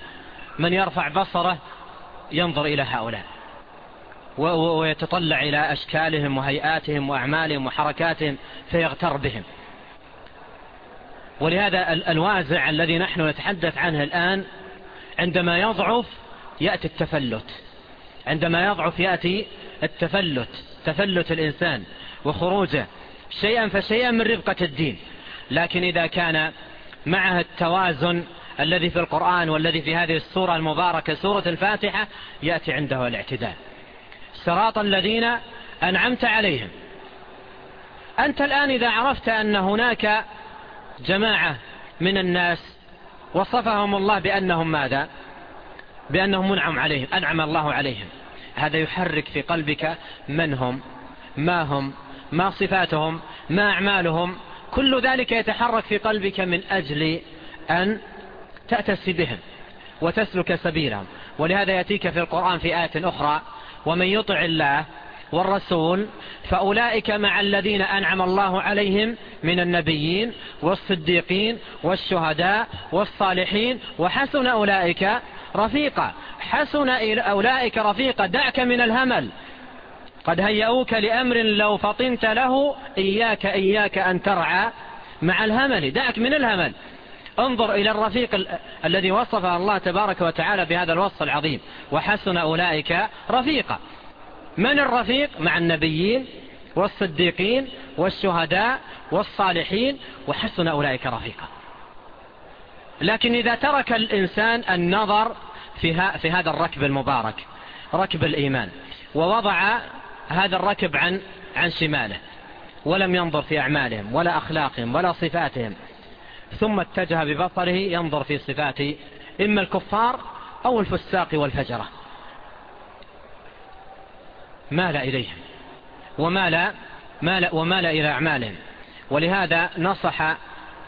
من يرفع بصره ينظر إلى هؤلاء. ويتطلع إلى أشكالهم وهيئاتهم وأعمالهم وحركاتهم فيغتر بهم. ولهذا الوازع الذي نحن نتحدث عنه الآن عندما يضعف يأتي التفلت. عندما يضعف يأتي التفلت تفلت الإنسان وخروجه شيئا فشيئا من ربقة الدين. لكن إذا كان معها التوازن الذي في القرآن والذي في هذه السورة المباركة سورة الفاتحة يأتي عنده الاعتدال صراط الذين أنعمت عليهم. أنت الآن إذا عرفت أن هناك جماعة من الناس وصفهم الله بأنهم ماذا؟ بأنهم منعم عليهم أنعم الله عليهم. هذا يحرك في قلبك من هم ما هم ما صفاتهم ما أعمالهم. كل ذلك يتحرك في قلبك من أجل أن تأتسي بهم وتسلك سبيلهم. ولهذا يأتيك في القرآن في آية أخرى ومن يطع الله والرسول فأولئك مع الذين أنعم الله عليهم من النبيين والصديقين والشهداء والصالحين وحسن أولئك رفيقا حسن أولئك رفيقا دعك من الهمل. قد هيئوك لأمر لو فطنت له إياك إياك أن ترعى مع الهمل. دعك من الهمل. انظر إلى الرفيق ال... الذي وصفه الله تبارك وتعالى بهذا الوصف العظيم. وحسن أولئك رفيقا. من الرفيق؟ مع النبيين والصديقين والشهداء والصالحين. وحسن أولئك رفيقا. لكن إذا ترك الإنسان النظر في, ها في هذا الركب المبارك ركب الإيمان ووضع هذا الركب عن, عن شماله ولم ينظر في أعمالهم ولا أخلاقهم ولا صفاتهم ثم اتجه ببصره ينظر في صفات إما الكفار أو الفساق والفجرة. مال إليهم. ومال, مال ومال إلى أعمالهم. ولهذا نصح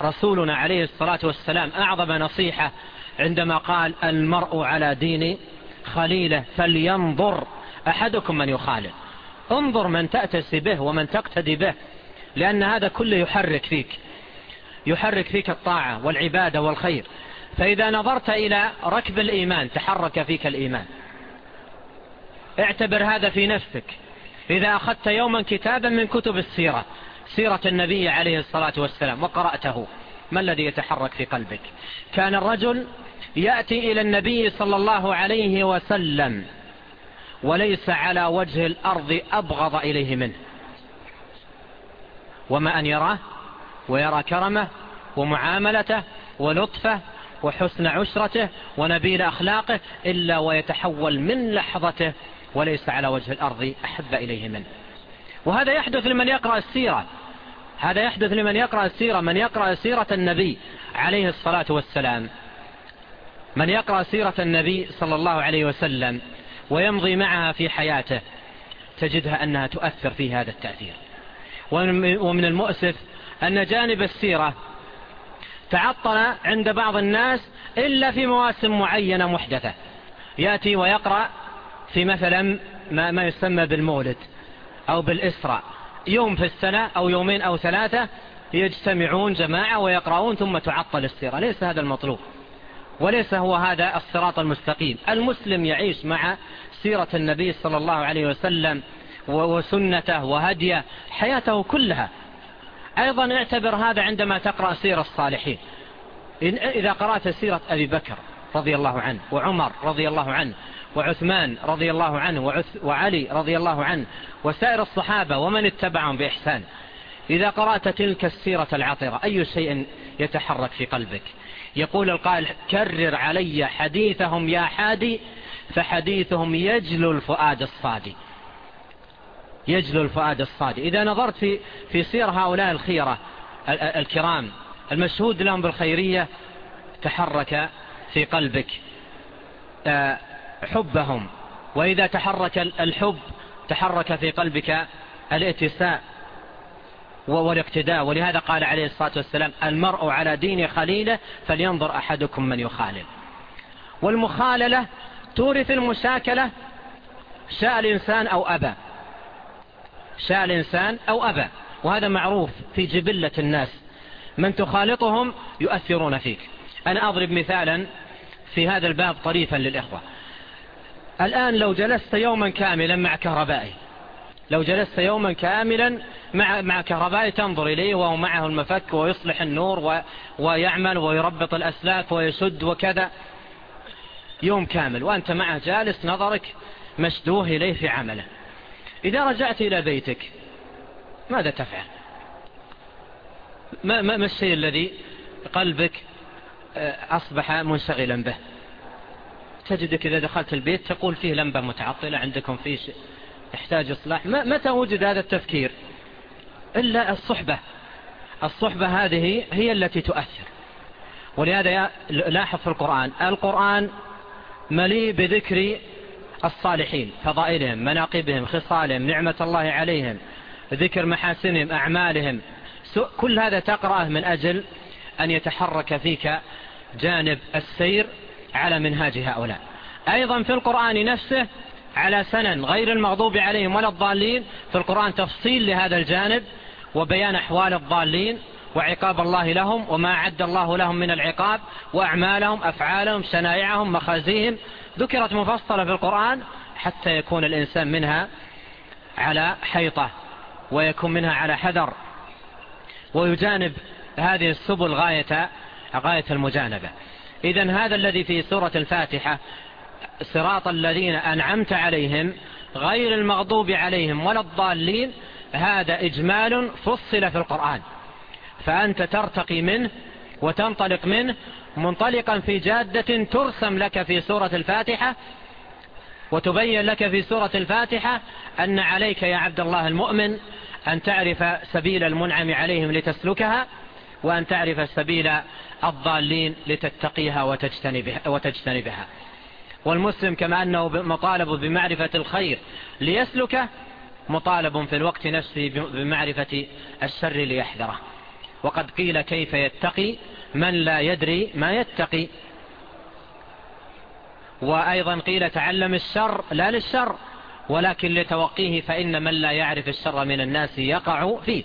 رسولنا عليه الصلاة والسلام أعظم نصيحة عندما قال المرء على دين خليله فلينظر أحدكم من يخالف. انظر من تأتسي به ومن تقتدي به لأن هذا كله يحرك فيك. يحرك فيك الطاعة والعبادة والخير. فإذا نظرت إلى ركب الإيمان تحرك فيك الإيمان. اعتبر هذا في نفسك. إذا أخذت يوما كتابا من كتب السيرة سيرة النبي عليه الصلاة والسلام وقرأته ما الذي يتحرك في قلبك؟ كان الرجل يأتي إلى النبي صلى الله عليه وسلم وليس على وجه الأرض أبغض إليه منه. وما أن يراه؟ ويرى كرمه ومعاملته ولطفه وحسن عشرته ونبيل أخلاقه إلا ويتحول من لحظته وليس على وجه الأرض أحب إليه منه. وهذا يحدث لمن يقرأ السيرة. هذا يحدث لمن يقرأ السيرة. من يقرأ سيرة النبي عليه الصلاة والسلام. من يقرأ سيرة النبي صلى الله عليه وسلم ويمضي معها في حياته تجدها أنها تؤثر في هذا التأثير. ومن المؤسف أن جانب السيرة تعطل عند بعض الناس إلا في مواسم معينة محدثة. يأتي ويقرأ في مثلا ما, ما يسمى بالمولد أو بالإسراء. يوم في السنة أو يومين أو ثلاثة يجتمعون جماعة ويقرؤون ثم تعطل السيرة. ليس هذا المطلوب. وليس هو هذا الصراط المستقيم. المسلم يعيش مع سيرة النبي صلى الله عليه وسلم وسنته وهديه حياته كلها. أيضا اعتبر هذا عندما تقرأ سيرة الصالحين. إذا قرأت سيرة أبي بكر رضي الله عنه وعمر رضي الله عنه وعثمان رضي الله عنه وعلي رضي الله عنه وسائر الصحابة ومن اتبعهم بإحسان. إذا قرأت تلك السيرة العطرة أي شيء يتحرك في قلبك؟ يقول القائل كرر علي حديثهم يا حادي فحديثهم يجلو الفؤاد الصادي. يجلو الفؤاد الصاد إذا نظرت في, في سير هؤلاء الخيرة الكرام المشهود لهم بالخيرية تحرك في قلبك آه، حبهم. وإذا تحرك الحب تحرك في قلبك الاتساء والاقتداء. ولهذا قال عليه الصلاة والسلام المرء على دين خليله فلينظر أحدكم من يخالل. والمخاللة تورث المشاكلة شاء الإنسان أو أبى. شاء الإنسان أو أبى وهذا معروف في جبلة الناس. من تخالطهم يؤثرون فيك. أنا أضرب مثالا في هذا الباب طريفا للإخوة. الآن لو جلست يوما كاملا مع كهربائي. لو جلست يوما كاملا مع مع كهربائي تنظر إليه وهو معه المفك ويصلح النور و ويعمل ويربط الأسلاك ويشد وكذا. يوم كامل وأنت معه جالس نظرك مشدوه إليه في عمله. إذا رجعت إلى بيتك ماذا تفعل؟ ما, ما الشيء الذي قلبك آه، أصبح منشغلا به؟ تجدك إذا دخلت البيت تقول فيه لمبة متعطلة عندكم فيه يحتاج إصلاح. متى وجد هذا التفكير؟ إلا الصحبة. الصحبة هذه هي التي تؤثر. ولهذا لاحظ في القرآن. القرآن مليء بذكر الصالحين فضائلهم مناقبهم خصالهم نعمة الله عليهم ذكر محاسنهم أعمالهم. كل هذا تقرأه من أجل أن يتحرك فيك جانب السير على منهاج هؤلاء. أيضا في القرآن نفسه على سنن غير المغضوب عليهم ولا الضالين في القرآن تفصيل لهذا الجانب وبيان أحوال الضالين وعقاب الله لهم وما عد الله لهم من العقاب وأعمالهم أفعالهم سنائعهم مخازيهم. ذكرت مفصلة في القرآن حتى يكون الإنسان منها على حيطة ويكون منها على حذر ويجانب هذه السبل غاية غاية المجانبة. إذا هذا الذي في سورة الفاتحة صراط الذين أنعمت عليهم غير المغضوب عليهم ولا الضالين هذا إجمال فصل في القرآن. فأنت ترتقي منه وتنطلق منه منطلقا في جادة ترسم لك في سورة الفاتحة وتبين لك في سورة الفاتحة أن عليك يا عبد الله المؤمن أن تعرف سبيل المنعم عليهم لتسلكها وأن تعرف سبيل الضالين لتتقيها وتجتنبها, وتجتنبها. والمسلم كما أنه مطالب بمعرفة الخير ليسلكه مطالب في الوقت نفسه بمعرفة الشر ليحذره. وقد قيل كيف يتقي؟ من لا يدري ما يتقي. وأيضا قيل تعلم السر لا للسر ولكن لتوقيه فإن من لا يعرف السر من الناس يقع فيه.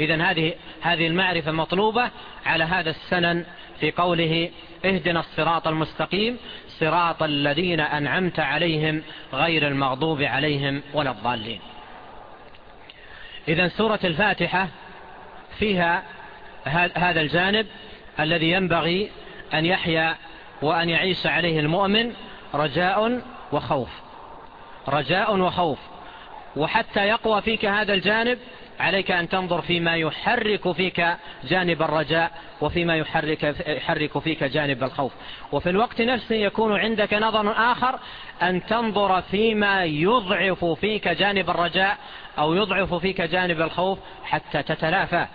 إذن هذه, هذه المعرفة مطلوبة على هذا السنن في قوله اهدنا الصراط المستقيم صراط الذين أنعمت عليهم غير المغضوب عليهم ولا الضالين. إذن سورة الفاتحة فيها هذا الجانب الذي ينبغي أن يحيا وأن يعيش عليه المؤمن رجاء وخوف. رجاء وخوف. وحتى يقوى فيك هذا الجانب عليك أن تنظر فيما يحرك فيك جانب الرجاء وفيما يحرك, يحرك فيك جانب الخوف. وفي الوقت نفسه يكون عندك نظر آخر أن تنظر فيما يضعف فيك جانب الرجاء أو يضعف فيك جانب الخوف حتى تتلافى.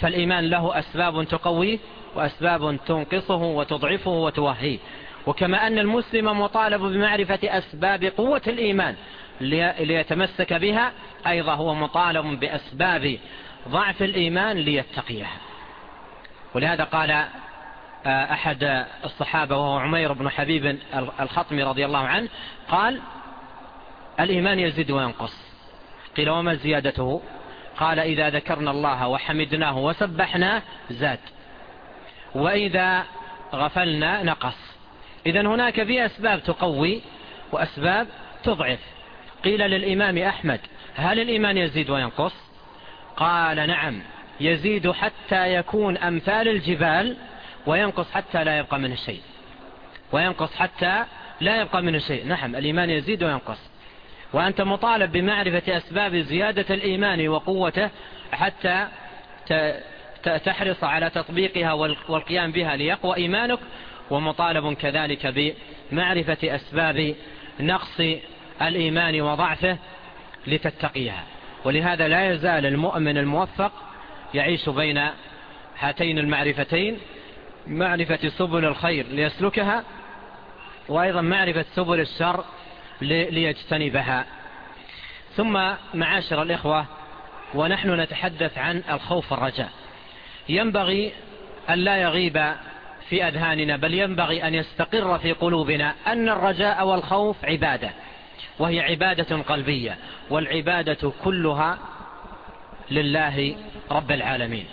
فالإيمان له أسباب تقويه وأسباب تنقصه وتضعفه وتوهيه. وكما أن المسلم مطالب بمعرفة أسباب قوة الإيمان ليتمسك بها أيضا هو مطالب بأسباب ضعف الإيمان ليتقيها ولهذا قال آه، أحد الصحابة وهو عمير بن حبيب الخطمي رضي الله عنه قال الإيمان يزيد وينقص. قيل وما زيادته؟ قال إذا ذكرنا الله وحمدناه وسبحناه زاد. وإذا غفلنا نقص. إذا هناك في أسباب تقوي وأسباب تضعف. قيل للإمام أحمد هل الإيمان يزيد وينقص؟ قال نعم يزيد حتى يكون أمثال الجبال وينقص حتى لا يبقى منه شيء. وينقص حتى لا يبقى منه شيء. نعم الإيمان يزيد وينقص. وأنت مطالب بمعرفة أسباب زيادة الإيمان وقوته حتى تحرص على تطبيقها والقيام بها ليقوى إيمانك ومطالب كذلك بمعرفة أسباب نقص الإيمان وضعفه لتتقيها. ولهذا لا يزال المؤمن الموفق يعيش بين هاتين المعرفتين معرفة سبل الخير ليسلكها وأيضا معرفة سبل الشر ليجتنبها. ثم معاشر الإخوة ونحن نتحدث عن الخوف الرجاء. ينبغي أن لا يغيب في أذهاننا بل ينبغي أن يستقر في قلوبنا أن الرجاء والخوف عبادة وهي عبادة قلبية والعبادة كلها لله رب العالمين.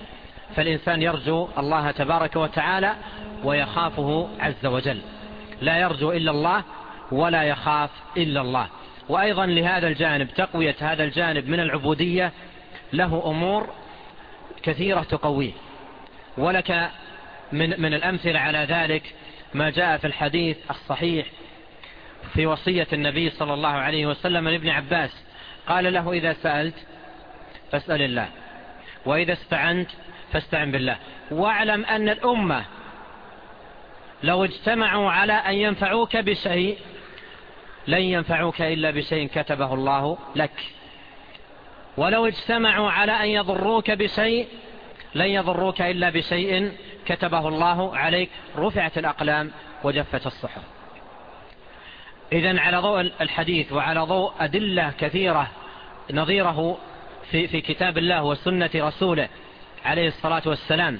فالإنسان يرجو الله تبارك وتعالى ويخافه عز وجل. لا يرجو إلا الله ولا يخاف إلا الله. وأيضا لهذا الجانب تقوية هذا الجانب من العبودية له أمور كثيرة تقويه. ولك من, من الأمثلة على ذلك ما جاء في الحديث الصحيح في وصية النبي صلى الله عليه وسلم لابن عباس. قال له إذا سألت فاسأل الله وإذا استعنت فاستعن بالله. واعلم أن الأمة لو اجتمعوا على أن ينفعوك بشيء لن ينفعوك إلا بشيء كتبه الله لك. ولو اجتمعوا على أن يضروك بشيء لن يضروك إلا بشيء كتبه الله عليك. رفعت الأقلام وجفت الصحف. إذن على ضوء الحديث وعلى ضوء أدلة كثيرة نظيره في, في كتاب الله وسنة رسوله عليه الصلاة والسلام.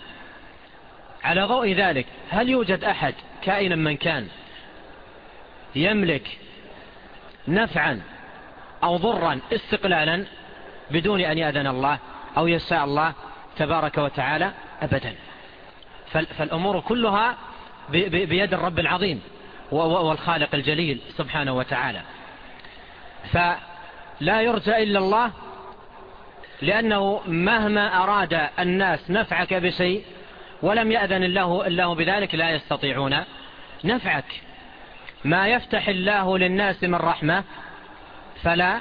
على ضوء ذلك هل يوجد أحد كائنا من كان يملك نفعا أو ضرا استقلالا بدون أن يأذن الله أو يساء الله تبارك وتعالى أبدا. فالأمور كلها بيد الرب العظيم والخالق الجليل سبحانه وتعالى. فلا يرجى إلا الله لأنه مهما أراد الناس نفعك بشيء ولم يأذن الله إلا بذلك لا يستطيعون نفعك. ما يفتح الله للناس من رحمة فلا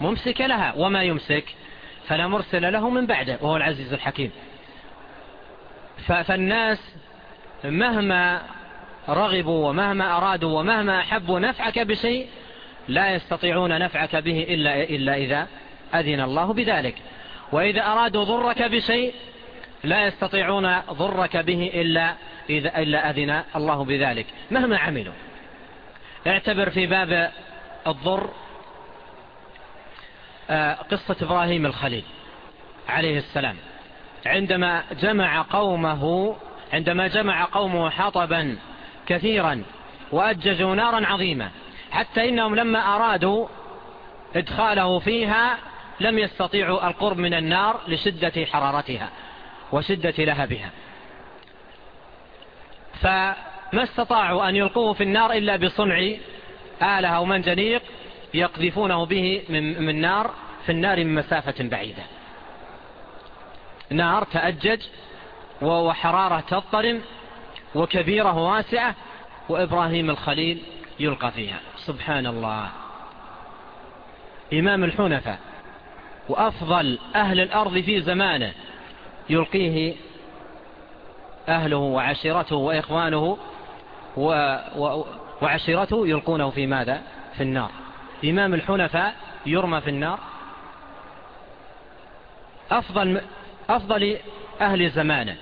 ممسك لها وما يمسك فلا مرسل له من بعده وهو العزيز الحكيم. فالناس مهما رغبوا ومهما أرادوا ومهما أحبوا نفعك بشيء لا يستطيعون نفعك به إلا, إلا إذا أذن الله بذلك. وإذا أرادوا ضرك بشيء لا يستطيعون ضرك به إلا إذا إلا أذن الله بذلك مهما عملوا. اعتبر في باب الضر آه، قصة إبراهيم الخليل عليه السلام. عندما جمع قومه عندما جمع قومه حطبا كثيرا وأججوا نارا عظيمة حتى إنهم لما أرادوا إدخاله فيها لم يستطيعوا القرب من النار لشدة حرارتها وشدة لهبها. فأججوا ما استطاعوا أن يلقوه في النار إلا بصنع آلة أو منجنيق يقذفونه به من, من نار في النار من مسافة بعيدة. نار تأجج وحرارة تضطرم وكبيرة واسعة وإبراهيم الخليل يلقى فيها. سبحان الله. إمام الحنفة وأفضل أهل الأرض في زمانه يلقيه أهله وعشيرته وإخوانه و و وعشيرته يلقونه في ماذا؟ في النار. إمام الحنفاء يرمى في النار. أفضل, أفضل أهل زمانه.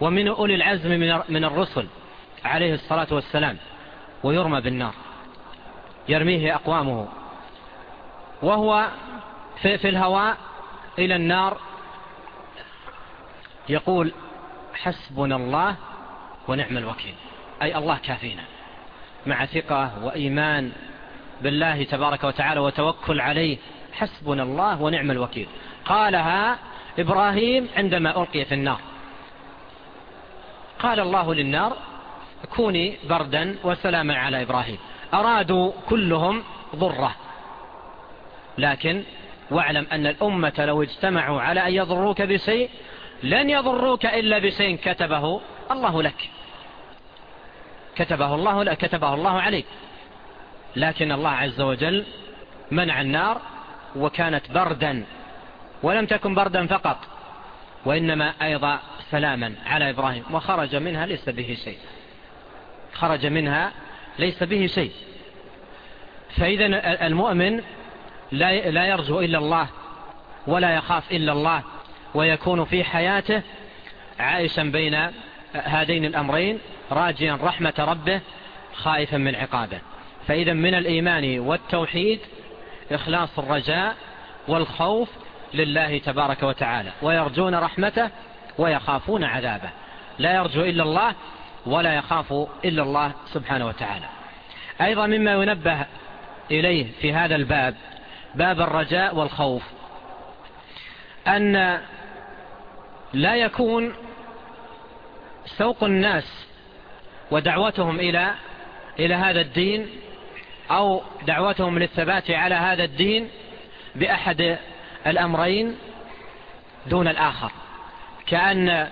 ومن أولي العزم من الرسل عليه الصلاة والسلام. ويرمى بالنار. يرميه أقوامه. وهو في, في الهواء إلى النار. يقول حسبنا الله ونعم الوكيل. أي الله كافينا. مع ثقة وإيمان بالله تبارك وتعالى وتوكل عليه حسبنا الله ونعم الوكيل. قالها إبراهيم عندما ألقي في النار. قال الله للنار كوني بردا وسلاما على إبراهيم. أرادوا كلهم ضرة. لكن واعلم أن الأمة لو اجتمعوا على أن يضروك بشيء لن يضروك إلا بشيء كتبه الله لك. كتبه الله لا كتبه الله عليك. لكن الله عز وجل منع النار وكانت بردا ولم تكن بردا فقط وإنما أيضا سلاما على إبراهيم وخرج منها ليس به شيء. خرج منها ليس به شيء. فإذا المؤمن لا يرجو إلا الله ولا يخاف إلا الله ويكون في حياته عائشا بين هذين الأمرين راجيا رحمة ربه خائفا من عقابه. فإذا من الإيمان والتوحيد إخلاص الرجاء والخوف لله تبارك وتعالى. ويرجون رحمته ويخافون عذابه. لا يرجو إلا الله ولا يخاف إلا الله سبحانه وتعالى. أيضا مما ينبه إليه في هذا الباب باب الرجاء والخوف. أن لا يكون سوق الناس ودعوتهم إلى إلى هذا الدين أو دعوتهم للثبات على هذا الدين بأحد الأمرين دون الآخر. كأن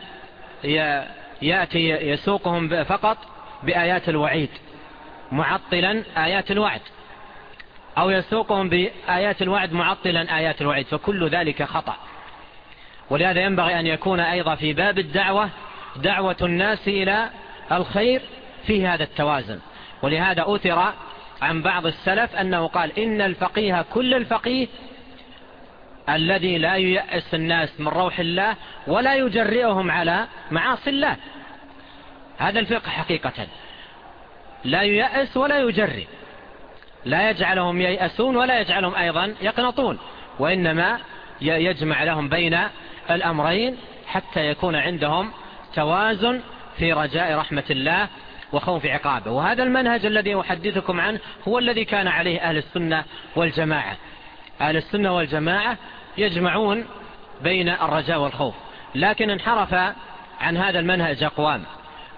يأتي يسوقهم فقط بآيات الوعيد معطلا آيات الوعد أو يسوقهم بآيات الوعد معطلا آيات الوعيد فكل ذلك خطأ. ولهذا ينبغي أن يكون أيضا في باب الدعوة دعوة الناس إلى الخير في هذا التوازن. ولهذا أثر عن بعض السلف أنه قال إن الفقيه كل الفقيه الذي لا ييأس الناس من روح الله ولا يجرئهم على معاصي الله. هذا الفقه حقيقة. لا ييأس ولا يجرئ لا يجعلهم ييأسون ولا يجعلهم أيضا يقنطون. وإنما يجمع لهم بين الأمرين حتى يكون عندهم توازن في رجاء رحمة الله وخوف عقابه. وهذا المنهج الذي أحدثكم عنه هو الذي كان عليه أهل السنة والجماعة. أهل السنة والجماعة يجمعون بين الرجاء والخوف. لكن انحرف عن هذا المنهج أقوام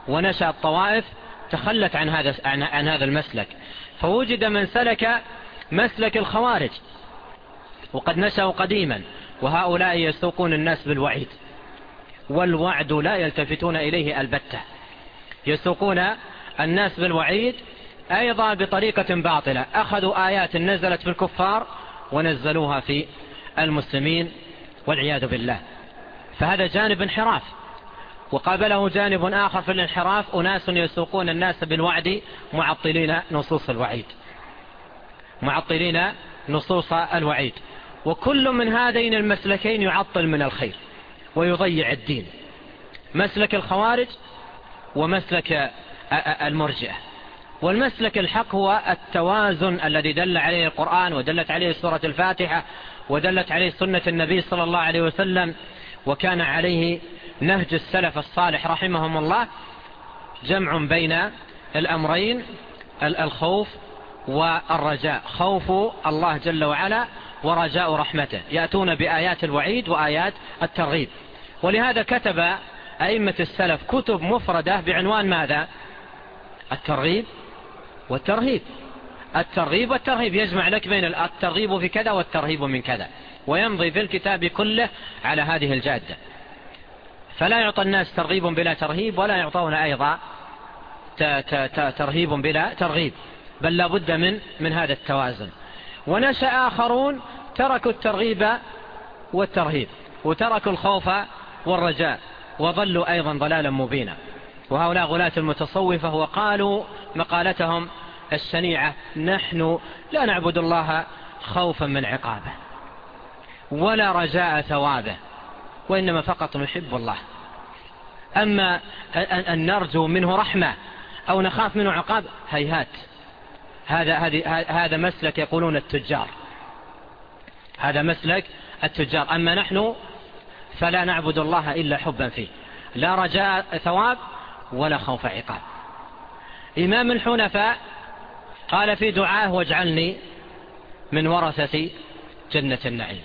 ونشأ الطوائف تخلت عن هذا عن هذا المسلك. فوجد من سلك مسلك الخوارج وقد نشأوا قديما وهؤلاء يسوقون الناس بالوعيد. والوعد لا يلتفتون إليه البتة. يسوقون الناس بالوعيد أيضا بطريقة باطلة. أخذوا آيات نزلت في الكفار ونزلوها في المسلمين والعياذ بالله. فهذا جانب انحراف. وقابله جانب آخر في الانحراف أناس يسوقون الناس بالوعد معطلين نصوص الوعيد. معطلين نصوص الوعيد. وكل من هذين المسلكين يعطل من الخير. ويضيع الدين. مسلك الخوارج ومسلك المرجئة. والمسلك الحق هو التوازن الذي دل عليه القرآن ودلت عليه سورة الفاتحة ودلت عليه سنة النبي صلى الله عليه وسلم وكان عليه نهج السلف الصالح رحمهم الله جمع بين الأمرين الخوف والرجاء. خوف الله جل وعلا ورجاء رحمته. يأتون بآيات الوعيد وآيات الترغيب. ولهذا كتب أئمة السلف كتب مفردة بعنوان ماذا؟ الترغيب والترهيب. الترغيب والترهيب. يجمع لك بين الترغيب في كذا والترهيب من كذا. ويمضي في الكتاب كله على هذه الجادة. فلا يعطى الناس ترغيب بلا ترهيب ولا يعطون أيضا ترهيب بلا ترغيب. بل لا بد من من هذا التوازن. ونشأ آخرون تركوا الترغيب والترهيب وتركوا الخوف والرجاء وظلوا أيضا ضلالا مبينا وهؤلاء غلاة المتصوفة وقالوا مقالتهم الشنيعة نحن لا نعبد الله خوفا من عقابه ولا رجاء ثوابه وإنما فقط نحب الله أما أن نرجو منه رحمة أو نخاف منه عقاب هيهات هذا هذا مسلك يقولون التجار. هذا مسلك التجار. أما نحن فلا نعبد الله إلا حبا فيه. لا رجاء ثواب ولا خوف عقاب. إمام الحنفاء قال في دعاه واجعلني من ورثة جنة النعيم.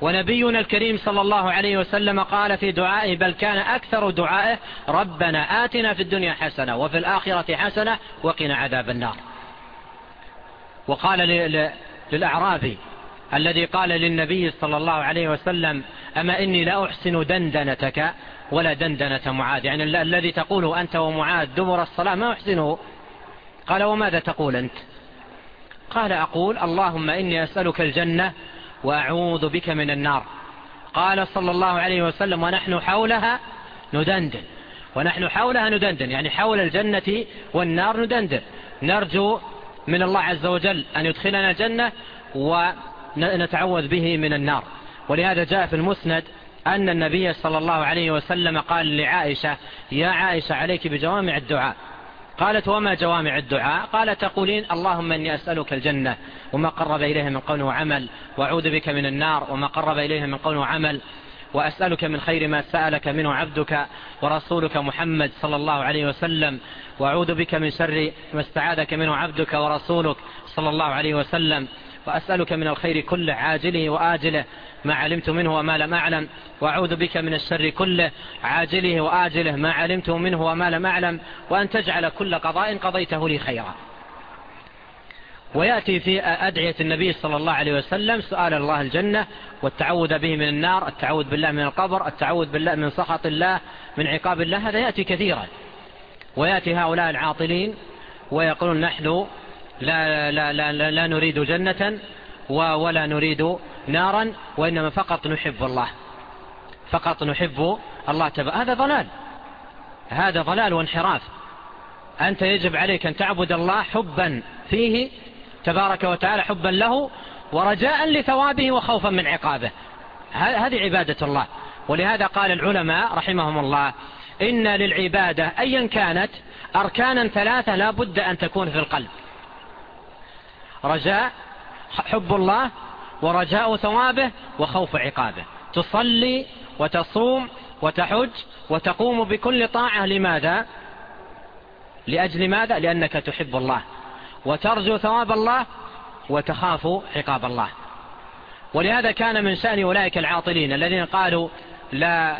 ونبينا الكريم صلى الله عليه وسلم قال في دعائه بل كان أكثر دعائه ربنا آتنا في الدنيا حسنة وفي الآخرة حسنة وقنا عذاب النار. وقال للأعرابي الذي قال للنبي صلى الله عليه وسلم أما إني لا أحسن دندنتك ولا دندنة معاذ. يعني الذي تقوله أنت ومعاذ دبر الصلاة ما أحسنه. قال وماذا تقول أنت؟ قال أقول اللهم إني أسألك الجنة وأعوذ بك من النار. قال صلى الله عليه وسلم ونحن حولها ندندن. ونحن حولها ندندن. يعني حول الجنة والنار ندندن. نرجو من الله عز وجل أن يدخلنا الجنة ونتعوذ به من النار. ولهذا جاء في المسند أن النبي صلى الله عليه وسلم قال لعائشة يا عائشة عليك بجوامع الدعاء. قالت وما جوامع الدعاء؟ قال تقولين اللهم أني أسألك الجنة وما قرب إليها من قول وعمل وأعوذ بك من النار وما قرب إليها من قول وعمل وأسألك من خير ما سألك منه عبدك ورسولك محمد صلى الله عليه وسلم. وأعوذ بك من شر ما استعاذك منه عبدك ورسولك صلى الله عليه وسلم وأسألك من الخير كله عاجله وآجله ما علمت منه وما لم أعلم. وأعوذ بك من الشر كله عاجله وآجله ما علمت منه وما لم أعلم. وأن تجعل كل قضاء قضيته لي خيرا. ويأتي في أدعية النبي صلى الله عليه وسلم سؤال الله الجنة والتعوذ به من النار التعوذ بالله من القبر التعوذ بالله من سخط الله من عقاب الله هذا يأتي كثيرا. ويأتي هؤلاء العاطلين ويقولون نحن لا, لا, لا, لا, لا نريد جنة ولا نريد نارا وإنما فقط نحب الله. فقط نحب الله تبقى. هذا ضلال. هذا ضلال وانحراف. أنت يجب عليك أن تعبد الله حبا فيه تبارك وتعالى حبا له ورجاء لثوابه وخوفا من عقابه. هذه عبادة الله. ولهذا قال العلماء رحمهم الله إن للعبادة أيا كانت أركانا ثلاثة لا بد أن تكون في القلب رجاء حب الله ورجاء ثوابه وخوف عقابه تصلي وتصوم وتحج وتقوم بكل طاعة لماذا؟ لأجل ماذا؟ لأنك تحب الله وترجو ثواب الله وتخاف عقاب الله ولهذا كان من شأن أولئك العاطلين الذين قالوا لا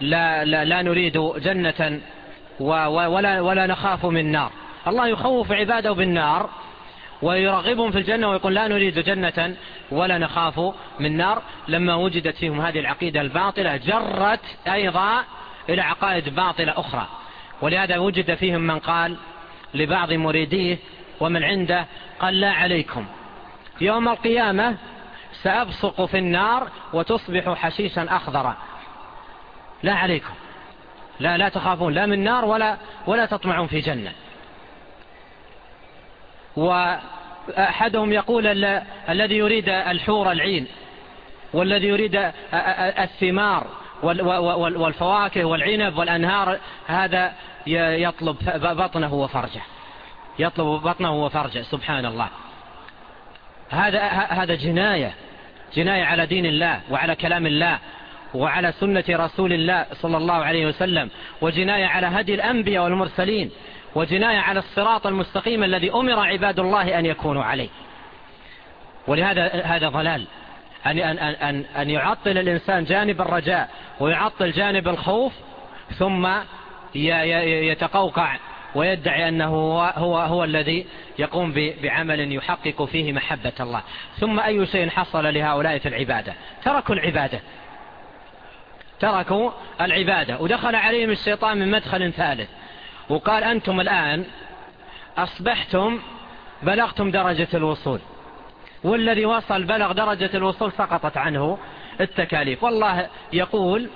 لا, لا, لا نريد جنة ولا, ولا نخاف من نار. الله يخوف عباده بالنار ويرغبهم في الجنة ويقول لا نريد جنة ولا نخاف من نار. لما وجدت فيهم هذه العقيدة الباطلة جرت أيضا إلى عقائد باطلة أخرى. ولهذا وجد فيهم من قال لبعض مريديه ومن عنده قال لا عليكم. يوم القيامة سأبصق في النار وتصبح حشيشا أخضرا. لا عليكم. لا لا تخافون. لا من نار ولا ولا تطمعون في جنة. وأحدهم يقول الذي يريد الحور العين والذي يريد الثمار والفواكه والعنب والأنهار هذا يطلب بطنه وفرجه. يطلب بطنه وفرجه سبحان الله. هذا هذا جناية. جناية على دين الله وعلى كلام الله. وعلى سنة رسول الله صلى الله عليه وسلم وجناية على هدي الأنبياء والمرسلين وجناية على الصراط المستقيم الذي أمر عباد الله أن يكونوا عليه. ولهذا هذا ضلال. أن, أن, أن, أن يعطل الإنسان جانب الرجاء ويعطل جانب الخوف ثم يتقوقع ويدعي أنه هو, هو, هو الذي يقوم بعمل يحقق فيه محبة الله. ثم أي شيء حصل لهؤلاء في العبادة؟ تركوا العبادة. تركوا العبادة ودخل عليهم الشيطان من مدخل ثالث. وقال أنتم الآن أصبحتم بلغتم درجة الوصول. والذي وصل بلغ درجة الوصول سقطت عنه التكاليف. والله يقول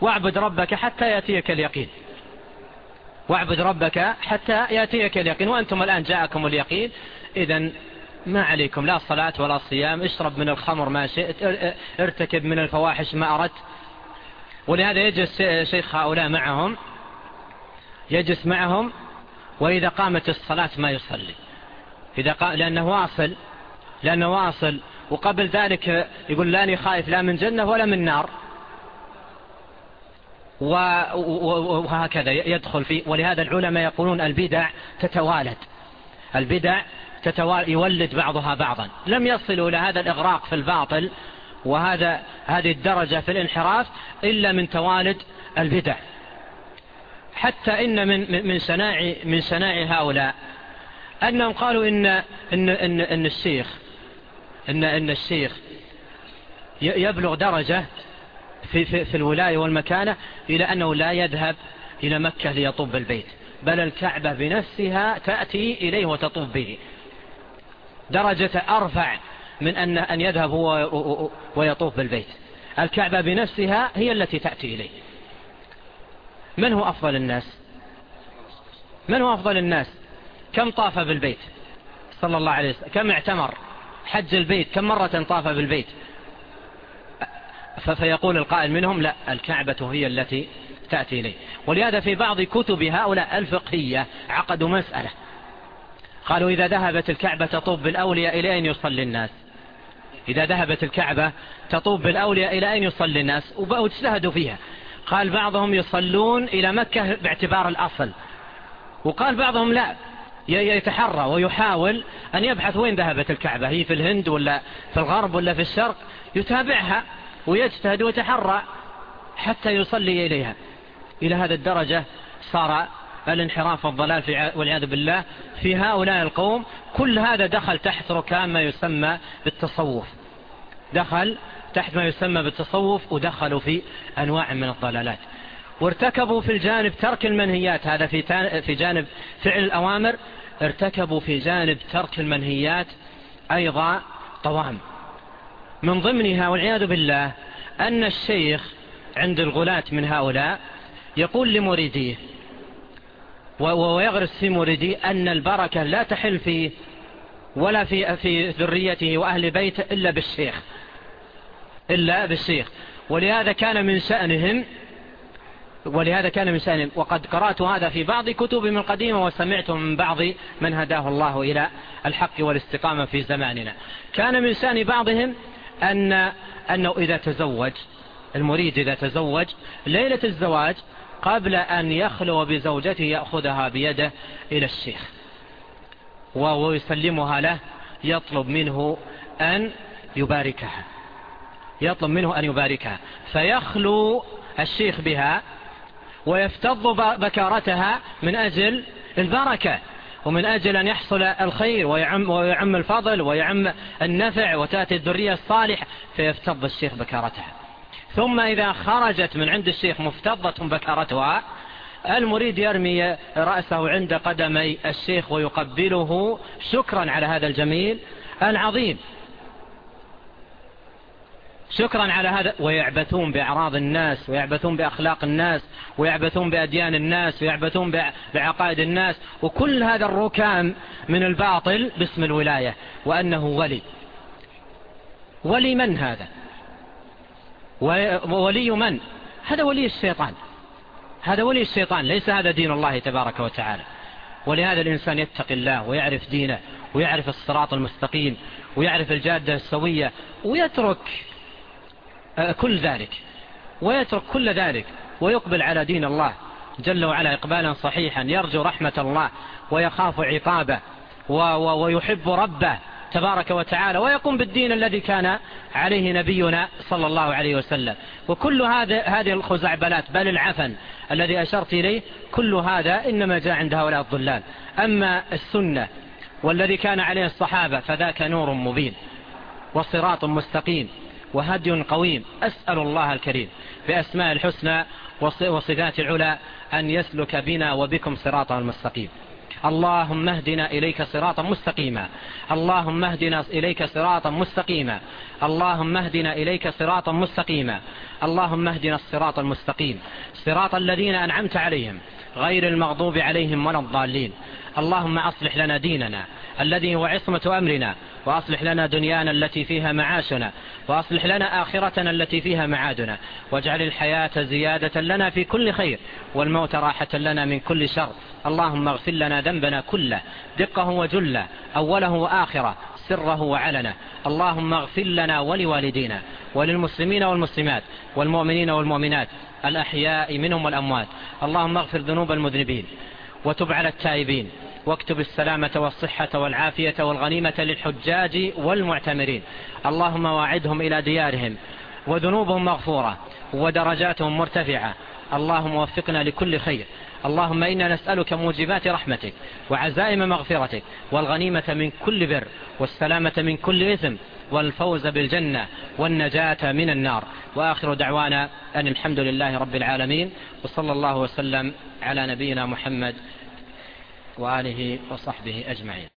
واعبد ربك حتى يأتيك اليقين. واعبد ربك حتى يأتيك اليقين. وأنتم الآن جاءكم اليقين. إذا ما عليكم. لا صلاة ولا صيام. اشرب من الخمر ما شئت ارتكب من الفواحش ما أردت. ولهذا يجلس شيخ هؤلاء معهم يجلس معهم وإذا قامت الصلاة ما يصلي. إذا قا... لأنه واصل لأنه واصل وقبل ذلك يقول لاني خائف لا من جنة ولا من نار. وهكذا يدخل في ولهذا العلماء يقولون البدع تتوالد. البدع تتوالد يولد بعضها بعضا. لم يصلوا إلى هذا الإغراق في الباطل وهذا هذه الدرجة في الانحراف إلا من توالد البدع. حتى إن من من سناع من سناع هؤلاء أنهم قالوا إن إن إن, إن السيخ إن إن السيخ يبلغ درجة في في, في الولاية والمكانة إلى أنه لا يذهب إلى مكة ليطب البيت بل الكعبة بنفسها تأتي إليه وتطوب به. درجة أرفع من أن, أن يذهب هو ويطوف بالبيت. الكعبة بنفسها هي التي تأتي إليه. من هو أفضل الناس؟ من هو أفضل الناس؟ كم طاف بالبيت؟ صلى الله عليه وسلم. كم اعتمر؟ حج البيت. كم مرة طاف بالبيت؟ فيقول القائل منهم لا الكعبة هي التي تأتي إليه. ولهذا في بعض كتب هؤلاء الفقهية عقدوا مسألة. قالوا إذا ذهبت الكعبة تطوب بالأولياء إلى أن يصلي الناس؟ إذا ذهبت الكعبة تطوب بالأولياء إلى أين يصلي الناس؟ واجتهدوا فيها. قال بعضهم يصلون إلى مكة باعتبار الأصل. وقال بعضهم لا يتحرى ويحاول أن يبحث وين ذهبت الكعبة هي في الهند ولا في الغرب ولا في الشرق؟ يتابعها ويجتهد ويتحرى حتى يصلي إليها. إلى هذا الدرجة صار الانحراف والضلال والعياذ بالله في هؤلاء القوم كل هذا دخل تحت ركام ما يسمى بالتصوف. دخل تحت ما يسمى بالتصوف ودخلوا في أنواع من الضلالات. وارتكبوا في الجانب ترك المنهيات هذا في في جانب فعل الأوامر ارتكبوا في جانب ترك المنهيات أيضا طوام. من ضمنها والعياذ بالله أن الشيخ عند الغلاة من هؤلاء يقول لمريديه ويغرس في مريدي أن البركة لا تحل فيه ولا في في ذريته وأهل بيته إلا بالشيخ. إلا بالشيخ. ولهذا كان من شأنهم ولهذا كان من شأنهم. وقد قرأت هذا في بعض كتبهم القديمة وسمعت من بعض من هداه الله إلى الحق والاستقامة في زماننا. كان من شأن بعضهم أن أنه إذا تزوج المريد إذا تزوج ليلة الزواج قبل أن يخلو بزوجته يأخذها بيده إلى الشيخ. وهو يسلمها له يطلب منه أن يباركها. يطلب منه أن يباركها. فيخلو الشيخ بها ويفتض بكارتها من أجل البركة ومن أجل أن يحصل الخير ويعم, ويعم الفضل ويعم النفع وتأتي الذرية الصالحة فيفتض الشيخ بكارتها. ثم إذا خرجت من عند الشيخ مفتضة بكرتها المريد يرمي رأسه عند قدمي الشيخ ويقبله شكرا على هذا الجميل العظيم. شكرا على هذا ويعبثون بأعراض الناس ويعبثون بأخلاق الناس ويعبثون بأديان الناس ويعبثون بعقائد الناس. وكل هذا الركام من الباطل باسم الولاية وأنه ولي. ولي من هذا؟ وولي من؟ هذا ولي الشيطان. هذا ولي الشيطان ليس هذا دين الله تبارك وتعالى. ولهذا الإنسان يتقي الله ويعرف دينه ويعرف الصراط المستقيم ويعرف الجادة السوية ويترك آه، كل ذلك ويترك كل ذلك ويقبل على دين الله جل وعلا إقبالا صحيحا يرجو رحمة الله ويخاف عقابه ويحب ربه تبارك وتعالى ويقوم بالدين الذي كان عليه نبينا صلى الله عليه وسلم. وكل هذا هذه الخزعبلات بل العفن الذي أشرت إليه كل هذا إنما جاء عند هؤلاء الضلال. أما السنة والذي كان عليه الصحابة فذاك نور مبين وصراط مستقيم وهدي قويم. أسأل الله الكريم بأسماء الحسنى وصفات العلا أن يسلك بنا وبكم صراطه المستقيم اللهم اهدنا إليك صراطا مستقيما. اللهم اهدنا إليك صراطا مستقيما. اللهم اهدنا إليك صراطا مستقيما. اللهم اهدنا الصراط المستقيم. صراط الذين أنعمت عليهم. غير المغضوب عليهم ولا الضالين. اللهم أصلح لنا ديننا. الذي هو عصمة أمرنا. وأصلح لنا دنيانا التي فيها معاشنا وأصلح لنا آخرتنا التي فيها معادنا واجعل الحياة زيادة لنا في كل خير والموت راحة لنا من كل شر. اللهم اغفر لنا ذنبنا كله دقه وجله أوله وآخره سره وعلنه. اللهم اغفر لنا ولوالدينا وللمسلمين والمسلمات والمؤمنين والمؤمنات الأحياء منهم والأموات. اللهم اغفر ذنوب المذنبين وتب على التائبين. واكتب السلامة والصحة والعافية والغنيمة للحجاج والمعتمرين. اللهم واعدهم إلى ديارهم وذنوبهم مغفورة ودرجاتهم مرتفعة. اللهم وفقنا لكل خير. اللهم إنا نسألك موجبات رحمتك وعزائم مغفرتك والغنيمة من كل بر والسلامة من كل إثم والفوز بالجنة والنجاة من النار. وآخر دعوانا أن الحمد لله رب العالمين وصلى الله وسلم على نبينا محمد وآله وصحبه أجمعين